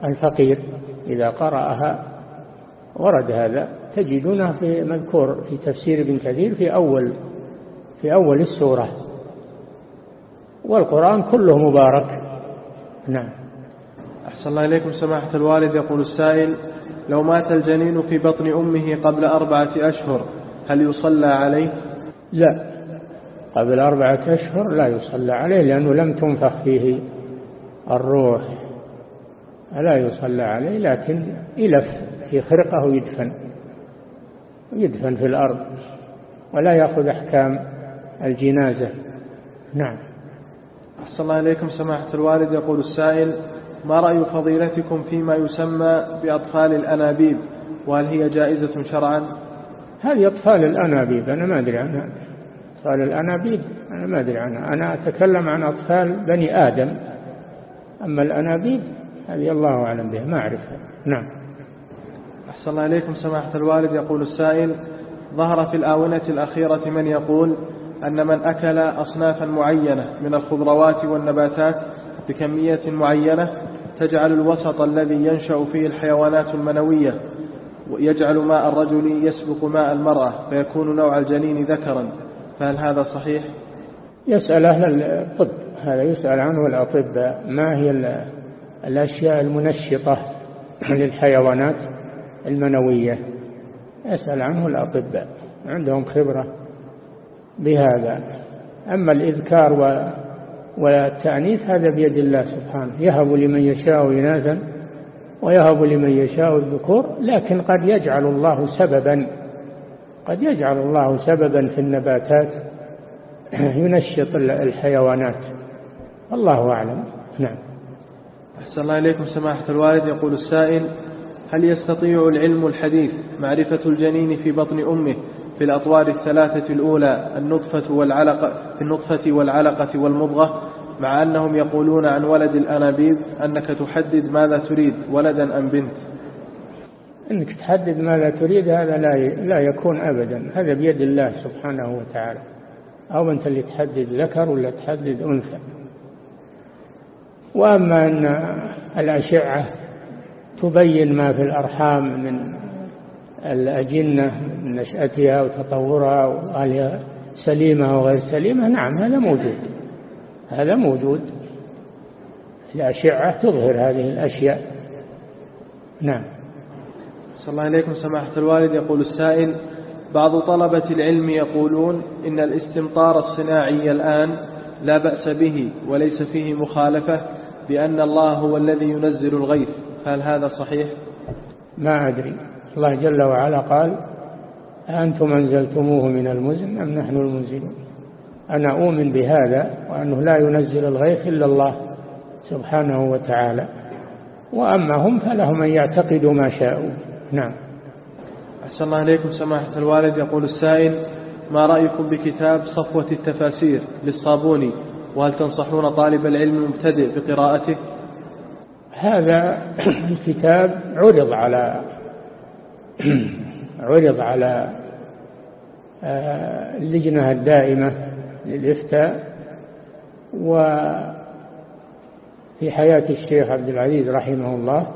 الفقير إذا قرأها. ورد هذا. تجدونه في مذكور في تفسير ابن كثير في أول في أول السورة. والقرآن كله مبارك. نعم. أحسن الله إليكم. سماحة الوالد يقول السائل لو مات الجنين في بطن أمه قبل أربعة أشهر هل يصلى عليه؟ لا. قبل أربعة أشهر لا يصلى عليه لأنه لم تنفخ فيه الروح. لا يصلى عليه لكن يلف في خرقه ويدفن يدفن في الأرض ولا يأخذ أحكام الجنازة. نعم. أحسن الله إليكم. سماحة الوالد يقول السائل ما رأي فضيلتكم فيما يسمى بأطفال الأنابيب؟ وهل هي جائزة شرعا؟ هذه أطفال الأنابيب أنا ما أدري عنها. أطفال الأنابيب أنا ما أدري عنها. أنا أتكلم عن أطفال بني آدم أما الأنابيب هذه الله أعلم بها ما أعرفها. نعم. أحسن الله إليكم سماحة الوالد. يقول السائل ظهر في الآونة الأخيرة من يقول أن من أكل أصنافا معينة من الخضروات والنباتات بكمية معينة تجعل الوسط الذي ينشأ فيه الحيوانات المنوية ويجعل ماء الرجل يسبق ماء المرأة فيكون نوع الجنين ذكرا. فهل هذا صحيح؟ يسأل أهل الطب هذا يسأل عنه الأطباء ما هي الأشياء المنشطة <clears throat> للحيوانات المنوية؟ يسأل عنه الأطباء عندهم خبرة بهذا. أما الإذكار والتأنيث هذا بيد الله سبحانه. يهب لمن يشاء إناثا ويهب لمن يشاء الذكور لكن قد يجعل الله سببا قد يجعل الله سببا في النباتات <clears throat> ينشط الحيوانات. الله أعلم. نعم. أحسن الله إليكم سماحة الوالد. يقول السائل هل يستطيع العلم الحديث معرفة الجنين في بطن أمه في الأطوار الثلاثة الأولى النطفة والعلقة النطفة والعلقة والمضغة مع أنهم يقولون عن ولد الأنابيب أنك تحدد ماذا تريد ولدا أم بنت؟ أنك تحدد ماذا تريد هذا لا لا يكون أبدا. هذا بيد الله سبحانه وتعالى. أو أنت اللي تحدد ذكر ولا تحدد أنثى. وأما أن الأشعة تبين ما في الأرحام من الأجنة من نشأتها وتطورها وهل سليمة وغير سليمة نعم هذا موجود. هذا موجود. الأشعة تظهر هذه الأشياء. نعم. صلى الله عليكم سماحة الوالد. يقول السائل بعض طلبة العلم يقولون إن الاستمطار الصناعي الآن لا بأس به وليس فيه مخالفة بأن الله هو الذي ينزل الغيث. هل هذا صحيح؟ ما أدري. الله جل وعلا قال أنتم أنزلتموه من المزن أم نحن المنزلون؟ أنا أؤمن بهذا وأنه لا ينزل الغيث إلا الله سبحانه وتعالى. وأما هم فلهم أن يعتقدوا ما شاءوا. نعم. أحسن الله عليكم سماحة الوالد. يقول السائل ما رأيكم بكتاب صفوة التفاسير للصابوني؟ وهل تنصحون طالب العلم المبتدئ بقراءته؟ هذا الكتاب عرض على عرض على آه، اللجنة الدائمة للإفتاء وفي حياة الشيخ عبد العزيز رحمه الله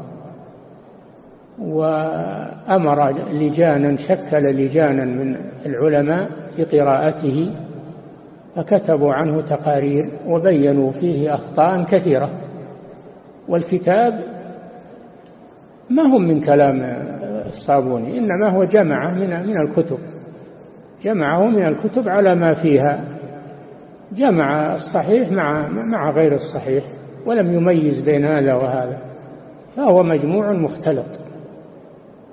وأمر لجانا شكل لجانا من العلماء لقراءته فكتبوا عنه تقارير وبينوا فيه أخطاء كثيرة. والكتاب ما هم من كلام الصابوني إنما هو جمع من من الكتب جمعه من الكتب على ما فيها. جمع الصحيح مع مع غير الصحيح ولم يميز بين هذا وهذا فهو مجموع مختلط.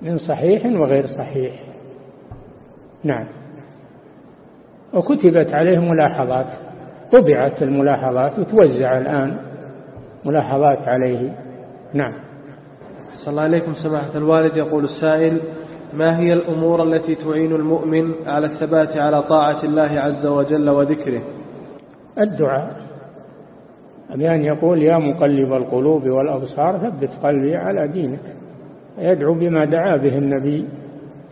من صحيح وغير صحيح. نعم. وكتبت عليه ملاحظات طبعت الملاحظات وتوزع الآن ملاحظات عليه. نعم. صلى الله عليكم سماحة الوالد. يقول السائل ما هي الأمور التي تعين المؤمن على الثبات على طاعة الله عز وجل وذكره؟ الدعاء. بأن يقول يا مقلب القلوب والأبصار ثبت قلبي على دينك. يدعو بما دعا به النبي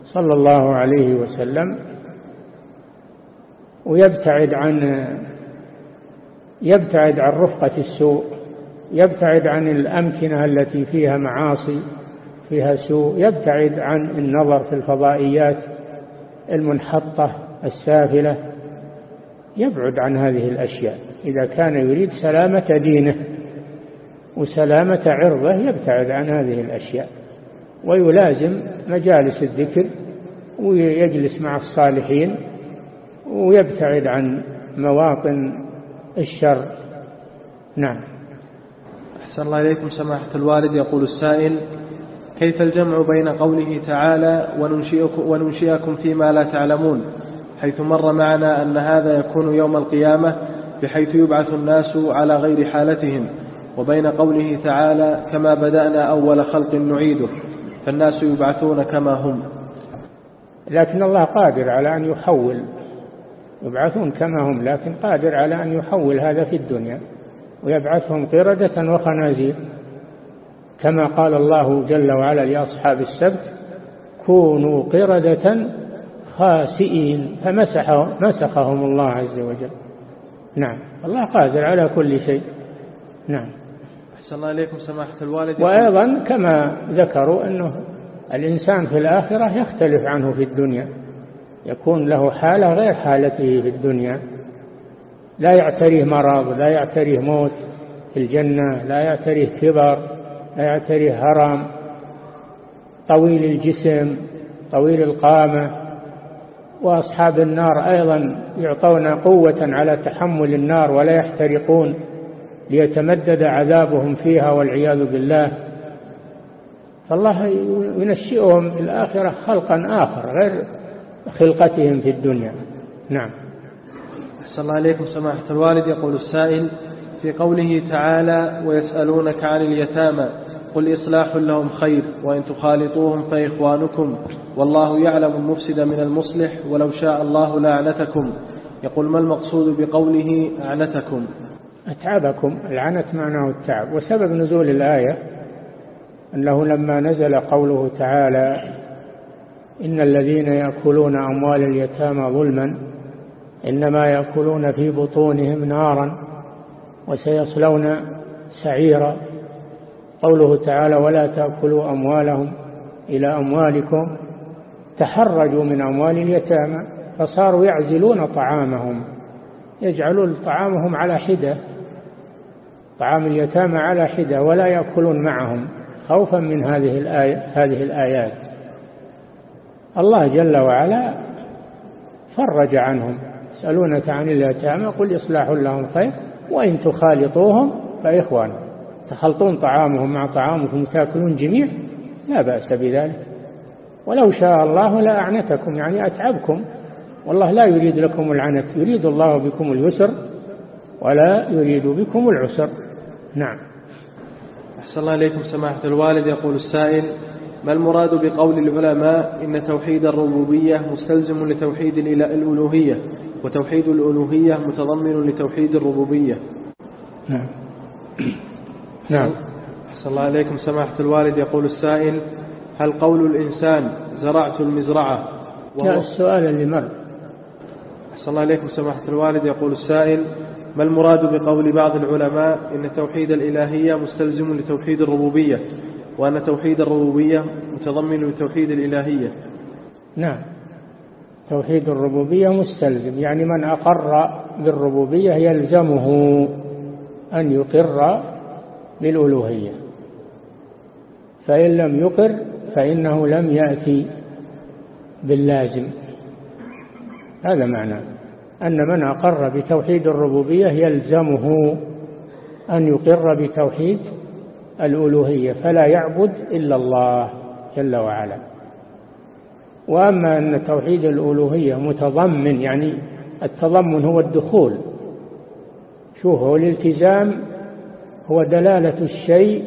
صلى الله عليه وسلم ويبتعد عن يبتعد عن رفقة السوء يبتعد عن الأمكنة التي فيها معاصي فيها سوء يبتعد عن النظر في الفضائيات المنحطة السافلة يبعد عن هذه الأشياء. إذا كان يريد سلامة دينه وسلامة عرضه يبتعد عن هذه الأشياء. ويلازم مجالس الذكر ويجلس مع الصالحين ويبتعد عن مواطن الشر. نعم. أحسن الله إليكم سماحة الوالد. يقول السائل كيف الجمع بين قوله تعالى وننشئكم, وننشئكم فيما لا تعلمون حيث مر معنا أن هذا يكون يوم القيامة بحيث يبعث الناس على غير حالتهم. وبين قوله تعالى كما بدأنا أول خلق نعيده فالناس يبعثون كما هم. لكن الله قادر على أن يحول. يبعثون كما هم لكن قادر على أن يحول هذا في الدنيا. ويبعثهم قردة وخنازير. كما قال الله جل وعلا لأصحاب السبت كونوا قردة خاسئين. فمسحهم مسخهم الله عز وجل. نعم. الله قادر على كل شيء. نعم. الله إليكم سماحة الوالد. وأيضا كما ذكروا أنه الإنسان في الآخرة يختلف عنه في الدنيا. يكون له حالة غير حالته في الدنيا. لا يعتريه مرض لا يعتريه موت في الجنة لا يعتريه كبر لا يعتريه هرم. طويل الجسم طويل القامة. وأصحاب النار أيضا يعطون قوة على تحمل النار ولا يحترقون. ليتمدد عذابهم فيها والعياذ بالله. فالله ينشئهم في الآخرة خلقا آخر غير خلقتهم في الدنيا. نعم. أحسن الله عليكم سماحة الوالد. يقول السائل في قوله تعالى ويسألونك عن اليتامى قل إصلاح لهم خير وإن تخالطوهم فإخوانكم والله يعلم المفسد من المصلح ولو شاء الله لعنتكم. يقول ما المقصود بقوله أعنتكم أتعبكم العنت معناه التعب. وسبب نزول الآية أنه لما نزل قوله تعالى إن الذين يأكلون أموال اليتامى ظلما إنما يأكلون في بطونهم نارا وسيصلون سعيرا. قوله تعالى ولا تأكلوا أموالهم إلى أموالكم تحرجوا من أموال اليتامى فصاروا يعزلون طعامهم يجعلون طعامهم على حدة. طعام اليتامى على حدة ولا يأكلون معهم خوفا من هذه الآية هذه الآيات. الله جل وعلا فرج عنهم. يسألونك عن اليتامى قل إصلاح لهم خير وإن تخالطوهم فإخوان. تخلطون طعامهم مع طعامكم تأكلون جميع لا بأس بذلك. ولو شاء الله لأعنتكم يعني أتعبكم. والله لا يريد لكم العنت يريد الله بكم اليسر ولا يريد بكم العسر. نعم. أحسن الله إليكم سماحة الوالد. يقول السائل ما المراد بقول العلماء إن توحيد الربوبية مستلزم لتوحيد الألوهية وتوحيد الألوهية متضمن لتوحيد الربوبية؟ نعم. نعم. أحسن الله عليكم سماحة الوالد. يقول السائل هل قول الإنسان زرعت المزرعة لا السؤال مر. أحسن الله عليكم سماحة الوالد. يقول السائل ما المراد بقول بعض العلماء إن توحيد الإلهية مستلزم لتوحيد الربوبية وأن توحيد الربوبية متضمن لتوحيد الإلهية. نعم. توحيد الربوبية مستلزم يعني من أقر بالربوبية يلزمه أن يقر بالألوهية. فإن لم يقر فإنه لم يأتي باللازم. هذا معناه. أن من أقر بتوحيد الربوبية يلزمه أن يقر بتوحيد الألوهية فلا يعبد إلا الله جل وعلا. وأما أن توحيد الألوهية متضمن يعني التضمن هو الدخول شوف هو الالتزام هو دلالة الشيء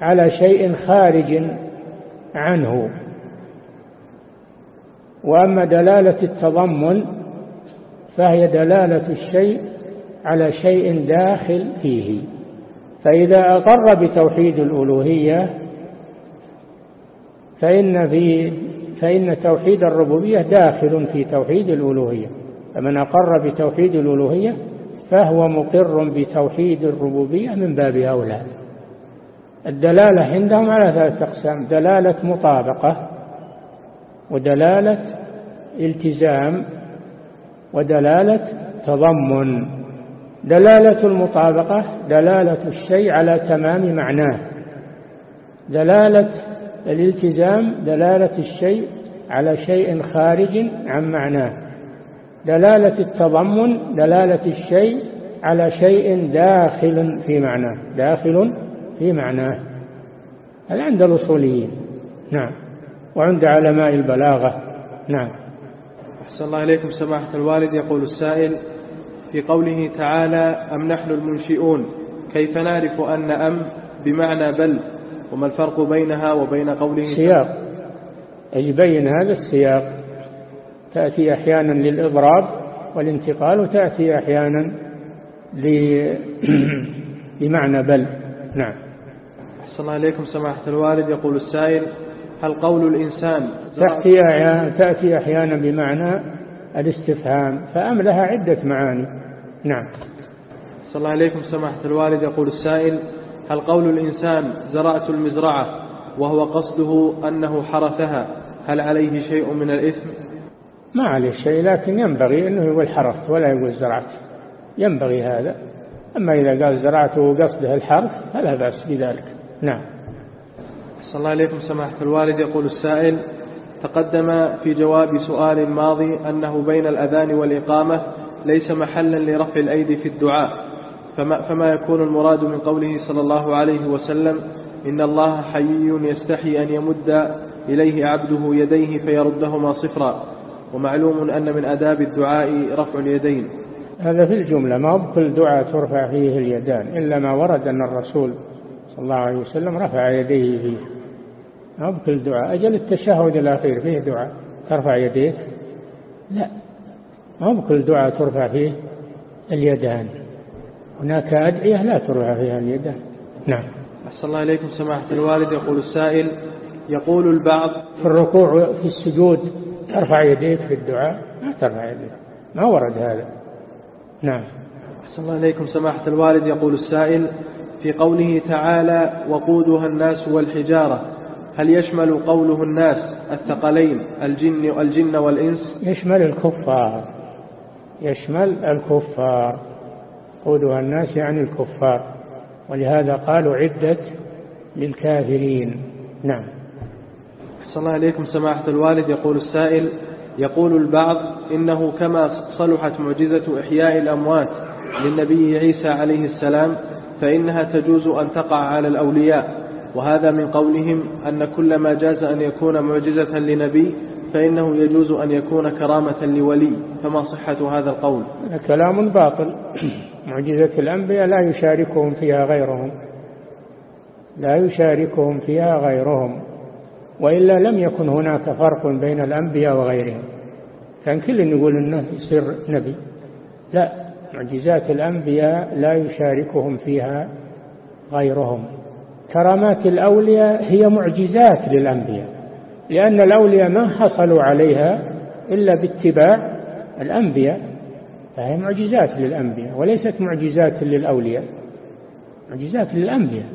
على شيء خارج عنه. وأما دلالة التضمن فهي دلالة الشيء على شيء داخل فيه. فإذا أقر بتوحيد الألوهية فإن, في فإن توحيد الربوبية داخل في توحيد الألوهية. فمن أقر بتوحيد الألوهية فهو مقر بتوحيد الربوبية من باب أولى. الدلالة عندهم على ثلاثة أقسام. دلالة مطابقة. ودلالة التزام ودلالة تضمن. دلالة المطابقة دلالة الشيء على تمام معناه. دلالة الالتزام دلالة الشيء على شيء خارج عن معناه. دلالة التضمن دلالة الشيء على شيء داخل في معناه. داخل في معناه. هذا عند الأصوليين. نعم. وعند علماء البلاغة. نعم. أحسن الله إليكم سماحة الوالد. يقول السائل في قوله تعالى أم نحن المنشئون؟ كيف نعرف أن أم بمعنى بل؟ وما الفرق بينها وبين قوله سياق. يبين هذا السياق. تأتي أحيانا للإضراب والانتقال وتأتي أحيانا <clears throat> بمعنى بل. نعم. أحسن الله إليكم سماحة الوالد. يقول السائل هل قول الإنسان. تأتي تأتي أحيانا بمعنى الاستفهام فأم لها عدة معاني. نعم. صلى الله عليكم سماحة الوالد. يقول السائل هل قول الإنسان زرعت المزرعة وهو قصده أنه حرثها هل عليه شيء من الإثم؟ ما عليه شيء لكن ينبغي أنه يقول حرثت ولا يقول زرعت. ينبغي هذا. أما إذا قال زرعت وقصده الحرث فلا بأس بذلك. نعم. صلى الله عليكم سماحة الوالد يقول السائل تقدم في جواب سؤال ماضي أنه بين الأذان والإقامة ليس محلا لرفع الأيدي في الدعاء فما, فما يكون المراد من قوله صلى الله عليه وسلم إن الله حيي يستحي أن يمد إليه عبده يديه فيردهما صفرا ومعلوم أن من أداب الدعاء رفع اليدين. هذا في الجملة ما بكل دعاء ترفع فيه اليدان إلا ما ورد أن الرسول صلى الله عليه وسلم رفع يديه فيه. ما بكل دعاء. أجل التشهد الأخير فيه دعاء. ترفع يديك. لا. ما بكل دعاء ترفع فيه اليدان. هناك أدعية لا ترفع فيها اليدان. نعم. أحسن الله إليكم سماحة الوالد. يقول السائل يقول البعض في الركوع في السجود ترفع يديك في الدعاء؟ ما ترفع يديك. ما ورد هذا. نعم. أحسن الله إليكم سماحة الوالد. يقول السائل في قوله تعالى وقودها الناس والحجارة. هل يشمل قوله الناس الثقلين الجن, الجن والإنس؟ يشمل الكفار. يشمل الكفار. قودها الناس يعني الكفار. ولهذا قالوا عدة للكافرين. نعم. صلى الله عليكم سماحة الوالد. يقول السائل يقول البعض إنه كما صلحت معجزة إحياء الأموات للنبي عيسى عليه السلام فإنها تجوز أن تقع على الأولياء. وهذا من قولهم أن كل ما جاز أن يكون معجزة لنبي فإنه يجوز أن يكون كرامة لولي فما صحة هذا القول؟ كلام باطل. <clears throat> معجزة الأنبياء لا يشاركهم فيها غيرهم. لا يشاركهم فيها غيرهم. وإلا لم يكن هناك فرق بين الأنبياء وغيرهم. كان كل يقول أنه يصير نبي. لا معجزات الأنبياء لا يشاركهم فيها غيرهم. كرامات الأولياء هي معجزات للأنبياء لأن الأولياء ما حصلوا عليها إلا باتباع الأنبياء فهي معجزات للأنبياء وليست معجزات للأولياء معجزات للأنبياء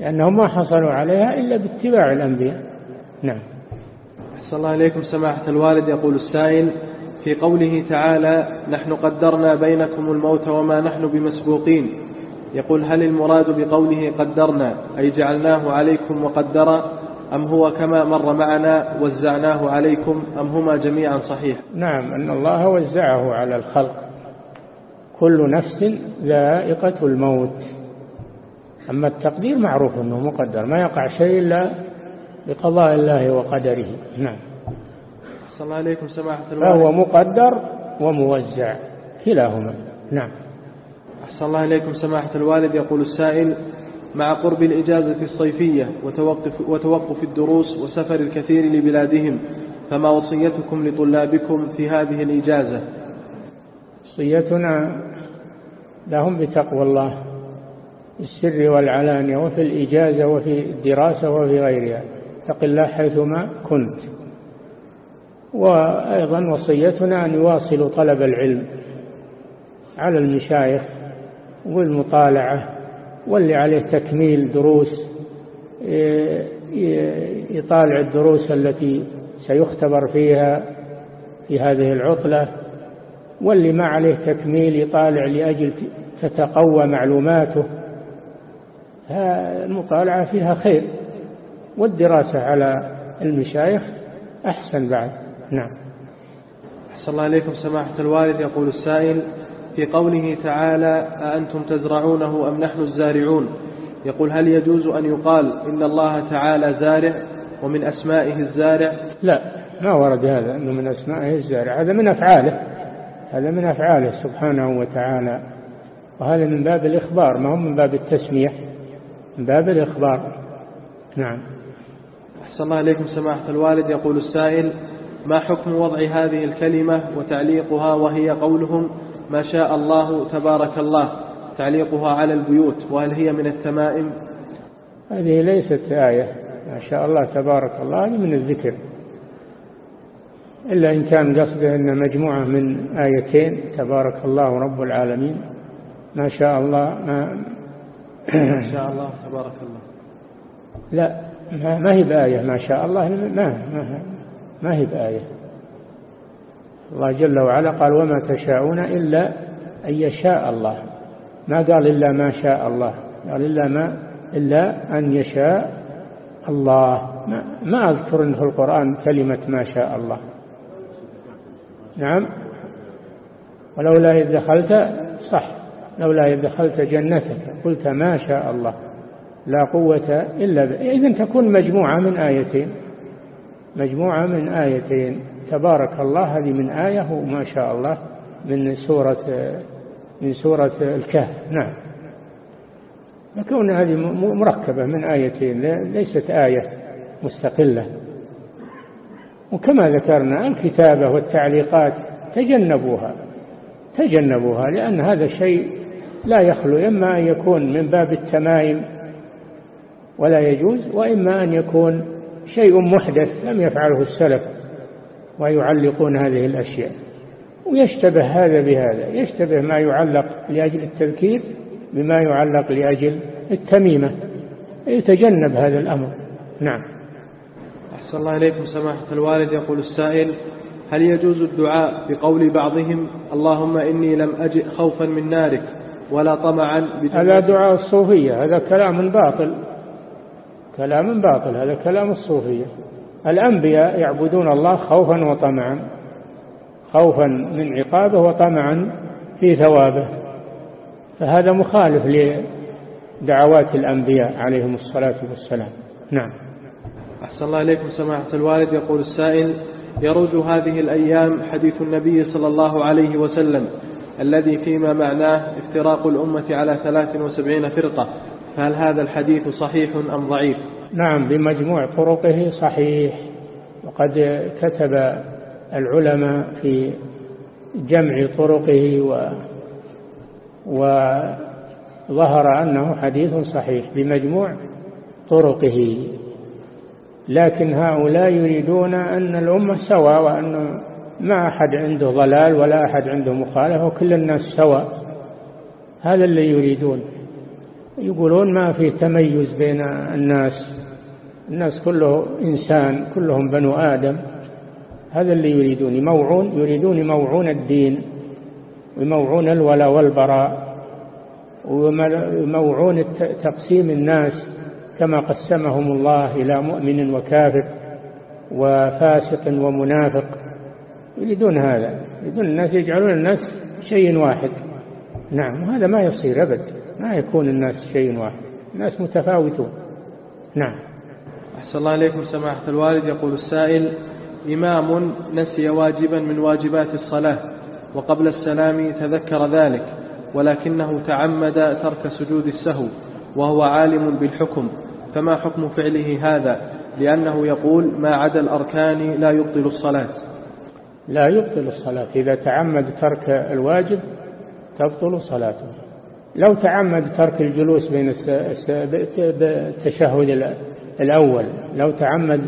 لأنهم ما حصلوا عليها إلا باتباع الأنبياء. نعم. أحسن الله إليكم سماحة الوالد يقول السائل في قوله تعالى نحن قدرنا بينكم الموت وما نحن بمسبوقين. يقول هل المراد بقوله قدرنا أي جعلناه عليكم وقدر أم هو كما مر معنا وزعناه عليكم أم هما جميعا صحيح؟ نعم أن الله وزعه على الخلق. كل نفس ذائقة الموت. أما التقدير معروف أنه مقدر ما يقع شيء إلا بقضاء الله وقدره. نعم. صلى الله عليكم سماحة فهو مقدر وموزع. كلاهما. نعم. أحسن الله إليكم سماحة الوالد. يقول السائل مع قرب الإجازة الصيفية وتوقف, وتوقف الدروس وسفر الكثير لبلادهم فما وصيتكم لطلابكم في هذه الإجازة؟ وصيتنا لهم بتقوى الله في السر والعلانية وفي الإجازة وفي الدراسة وفي غيرها. اتق الله حيثما كنت. وأيضا وصيتنا أن يواصلوا طلب العلم على المشايخ والمطالعة واللي عليه تكميل دروس يطالع الدروس التي سيختبر فيها في هذه العطلة واللي ما عليه تكميل يطالع لأجل تتقوى معلوماته. المطالعة فيها خير والدراسة على المشايخ أحسن بعد. نعم. أحسن الله عليكم سماحة الوالد يقول السائل في قوله تعالى أأنتم تزرعونه أم نحن الزارعون؟ يقول هل يجوز أن يقال إن الله تعالى زارع ومن أسمائه الزارع؟ لا ما ورد هذا أنه من أسمائه الزارع. هذا من أفعاله هذا من أفعاله سبحانه وتعالى. وهذا من باب الإخبار ما هو من باب التسمية من باب الإخبار. نعم. أحسن الله عليكم سماحة الوالد. يقول السائل ما حكم وضع هذه الكلمة وتعليقها وهي قولهم ما شاء الله تبارك الله. تعليقها على البيوت. وهل هي من التمائم؟ هذه ليست آية. ما شاء الله تبارك الله هذه من الذكر. إلا إن كان قصده أن مجموعة من آيتين. تبارك الله رب العالمين. ما شاء الله ما ما شاء الله تبارك الله. لا ما هي بآية. ما شاء الله ما ما, ما هي بآية. الله جل وعلا قال وما تشاءون إلا أن يشاء الله. ما قال إلا ما شاء الله. قال إلا ما إلا أن يشاء الله. ما, ما أذكر أن في القرآن كلمة ما شاء الله. نعم. ولولا إذ دخلت صح. لولا إذ دخلت جنتك. قلت ما شاء الله. لا قوة إلا إذن تكون مجموعة من آيتين. مجموعة من آيتين. تبارك الله هذه من آية وما شاء الله من سورة من سورة الكهف. نعم. يكون هذه مركبة من آيتين ليست آية مستقلة. وكما ذكرنا الكتابة والتعليقات تجنبوها تجنبوها لأن هذا الشيء لا يخلو إما أن يكون من باب التمايم ولا يجوز وإما أن يكون شيء محدث لم يفعله السلف. ويعلقون هذه الأشياء. ويشتبه هذا بهذا يشتبه ما يعلق لأجل التذكير بما يعلق لأجل التميمة. يتجنب هذا الأمر. نعم. أحسن الله إليكم سماحة الوالد. يقول السائل هل يجوز الدعاء بقول بعضهم اللهم إني لم أجئ خوفا من نارك ولا طمعا هذا دعاء الصوفية هذا كلام باطل. كلام باطل هذا كلام الصوفية. الأنبياء يعبدون الله خوفا وطمعا خوفا من عقابه وطمعا في ثوابه. فهذا مخالف لدعوات الأنبياء عليهم الصلاة والسلام. نعم. أحسن الله إليكم سماحة الوالد. يقول السائل يروج هذه الأيام حديث النبي صلى الله عليه وسلم الذي فيما معناه افتراق الأمة على 73 فرقة. فهل هذا الحديث صحيح أم ضعيف؟ نعم بمجموع طرقه صحيح. وقد كتب العلماء في جمع طرقه و وظهر أنه حديث صحيح بمجموع طرقه. لكن هؤلاء يريدون أن الأمة سواء وأن ما أحد عنده ضلال ولا أحد عنده مخالفة وكل الناس سواء هذا اللي يريدون. يقولون ما في تميز بين الناس. الناس كله إنسان كلهم بنو آدم. هذا اللي يريدون يموعون يريدون يموعون الدين ويموعون الولاء والبراء ويموعون تقسيم الناس كما قسمهم الله إلى مؤمن وكافر وفاسق ومنافق. يريدون هذا. يريدون الناس يجعلون الناس شيء واحد. نعم وهذا ما يصير أبد. ما يكون الناس شيء واحد. الناس متفاوتون. نعم. أحسن الله عليكم سماحة الوالد. يقول السائل إمام نسي واجبا من واجبات الصلاة وقبل السلام تذكر ذلك ولكنه تعمد ترك سجود السهو وهو عالم بالحكم. فما حكم فعله هذا؟ لأنه يقول ما عدا الأركان لا يبطل الصلاة. لا يبطل الصلاة. إذا تعمد ترك الواجب تبطل صلاته. لو تعمد ترك الجلوس بين التشهد الأول لو تعمد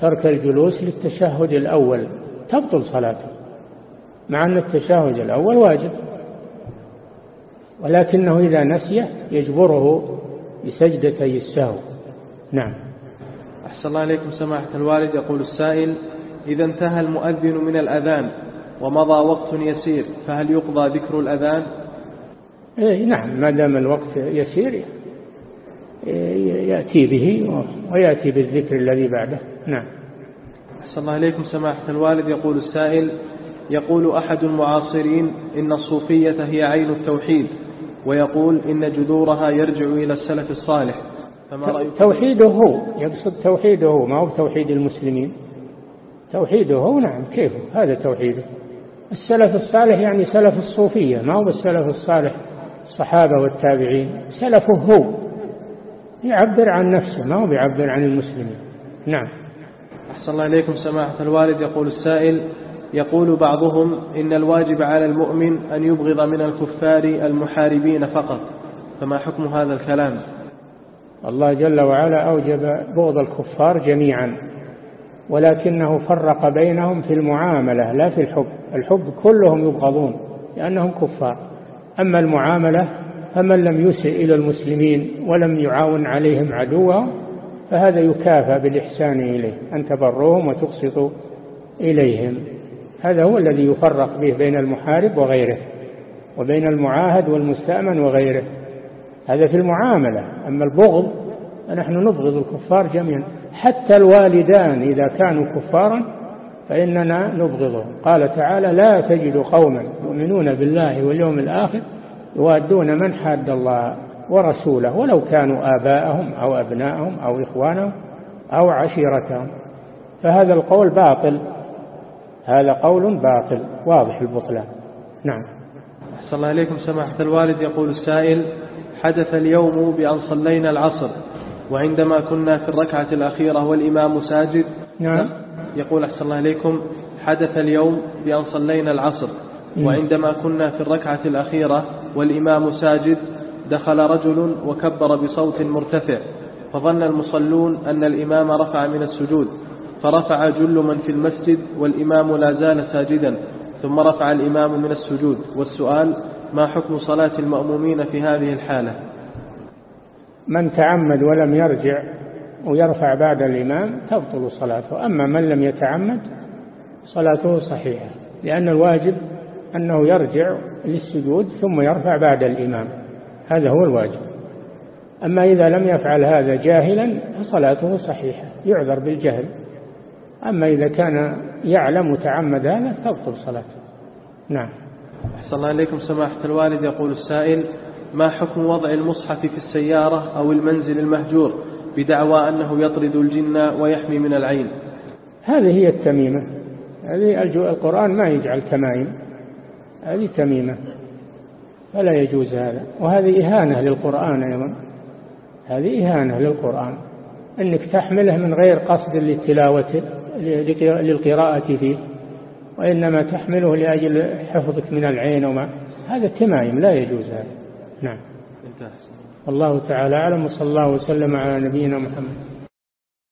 ترك الجلوس للتشهد الأول تبطل صلاته مع أن التشهد الأول واجب. ولكنه إذا نسيه يجبره بسجدتي السهو. نعم. أحسن الله عليكم سماحة الوالد. يقول السائل إذا انتهى المؤذن من الأذان ومضى وقت يسير فهل يقضى ذكر الأذان؟ إيه نعم ما دام الوقت يسير يأتي به ويأتي بالذكر الذي بعده. نعم. أحسن الله إليكم سماحة الوالد. يقول السائل يقول أحد المعاصرين إن الصوفية هي عين التوحيد ويقول إن جذورها يرجع إلى السلف الصالح. فما رأيك؟ توحيده هو يقصد توحيده هو ما هو توحيد المسلمين؟ توحيده هو نعم كيف؟ هذا توحيده. السلف الصالح يعني سلف الصوفية ما هو السلف الصالح؟ الصحابة والتابعين سلفه هو يعبر عن نفسه ما هو بيعبر عن المسلمين. نعم. أحسن الله إليكم سماحة الوالد يقول السائل يقول بعضهم إن الواجب على المؤمن أن يبغض من الكفار المحاربين فقط. فما حكم هذا الكلام؟ الله جل وعلا أوجب بغض الكفار جميعا ولكنه فرق بينهم في المعاملة لا في الحب. الحب كلهم يبغضون لأنهم كفار. أما المعاملة فمن لم يسئ إلى المسلمين ولم يعاون عليهم عدوهم فهذا يكافى بالإحسان إليه أن تبروهم وتقسطوا إليهم. هذا هو الذي يفرق به بين المحارب وغيره وبين المعاهد والمستأمن وغيره. هذا في المعاملة. أما البغض فنحن نبغض الكفار جميعا. حتى الوالدان إذا كانوا كفارا فإننا نبغضهم قال تعالى لا تجد قوما يؤمنون بالله واليوم الآخر يوادون من حاد الله ورسوله ولو كانوا آباءهم أو أبناءهم أو إخوانهم أو عشيرتهم. فهذا القول باطل. هذا قول باطل. واضح البطلان. نعم. أحسن الله إليكم. سماحة الوالد يقول السائل حدث اليوم بأن صلينا العصر وعندما كنا في الركعة الأخيرة والإمام ساجد نعم. يقول أحسن الله إليكم حدث اليوم بأن صلينا العصر وعندما كنا في الركعة الأخيرة والإمام ساجد دخل رجل وكبر بصوت مرتفع فظن المصلون أن الإمام رفع من السجود فرفع جل من في المسجد والإمام لا زال ساجدا ثم رفع الإمام من السجود. والسؤال ما حكم صلاة المأمومين في هذه الحالة؟ من تعمد ولم يرجع ويرفع بعد الإمام تبطل صلاته. أما من لم يتعمد صلاته صحيحة لأن الواجب أنه يرجع للسجود ثم يرفع بعد الإمام. هذا هو الواجب. أما إذا لم يفعل هذا جاهلا فصلاته صحيحة يعذر بالجهل. أما إذا كان يعلم وتعمد هذا تبطل صلاته. نعم. أحسن الله إليكم سماحة الوالد. يقول السائل ما حكم وضع المصحف في السيارة أو المنزل المهجور؟ بدعوى أنه يطرد الجن ويحمي من العين. هذه هي التميمة. هذه القرآن ما يجعل تمايم. هذه تميمة. فلا يجوز هذا. وهذه إهانة للقرآن أيضا. هذه إهانة للقرآن. أنك تحمله من غير قصد للتلاوة للقراءة فيه. وإنما تحمله لأجل حفظك من العين وما. هذا تمايم. لا يجوز هذا. نعم. الله تعالى أعلم وصلى الله وسلم على نبينا محمد.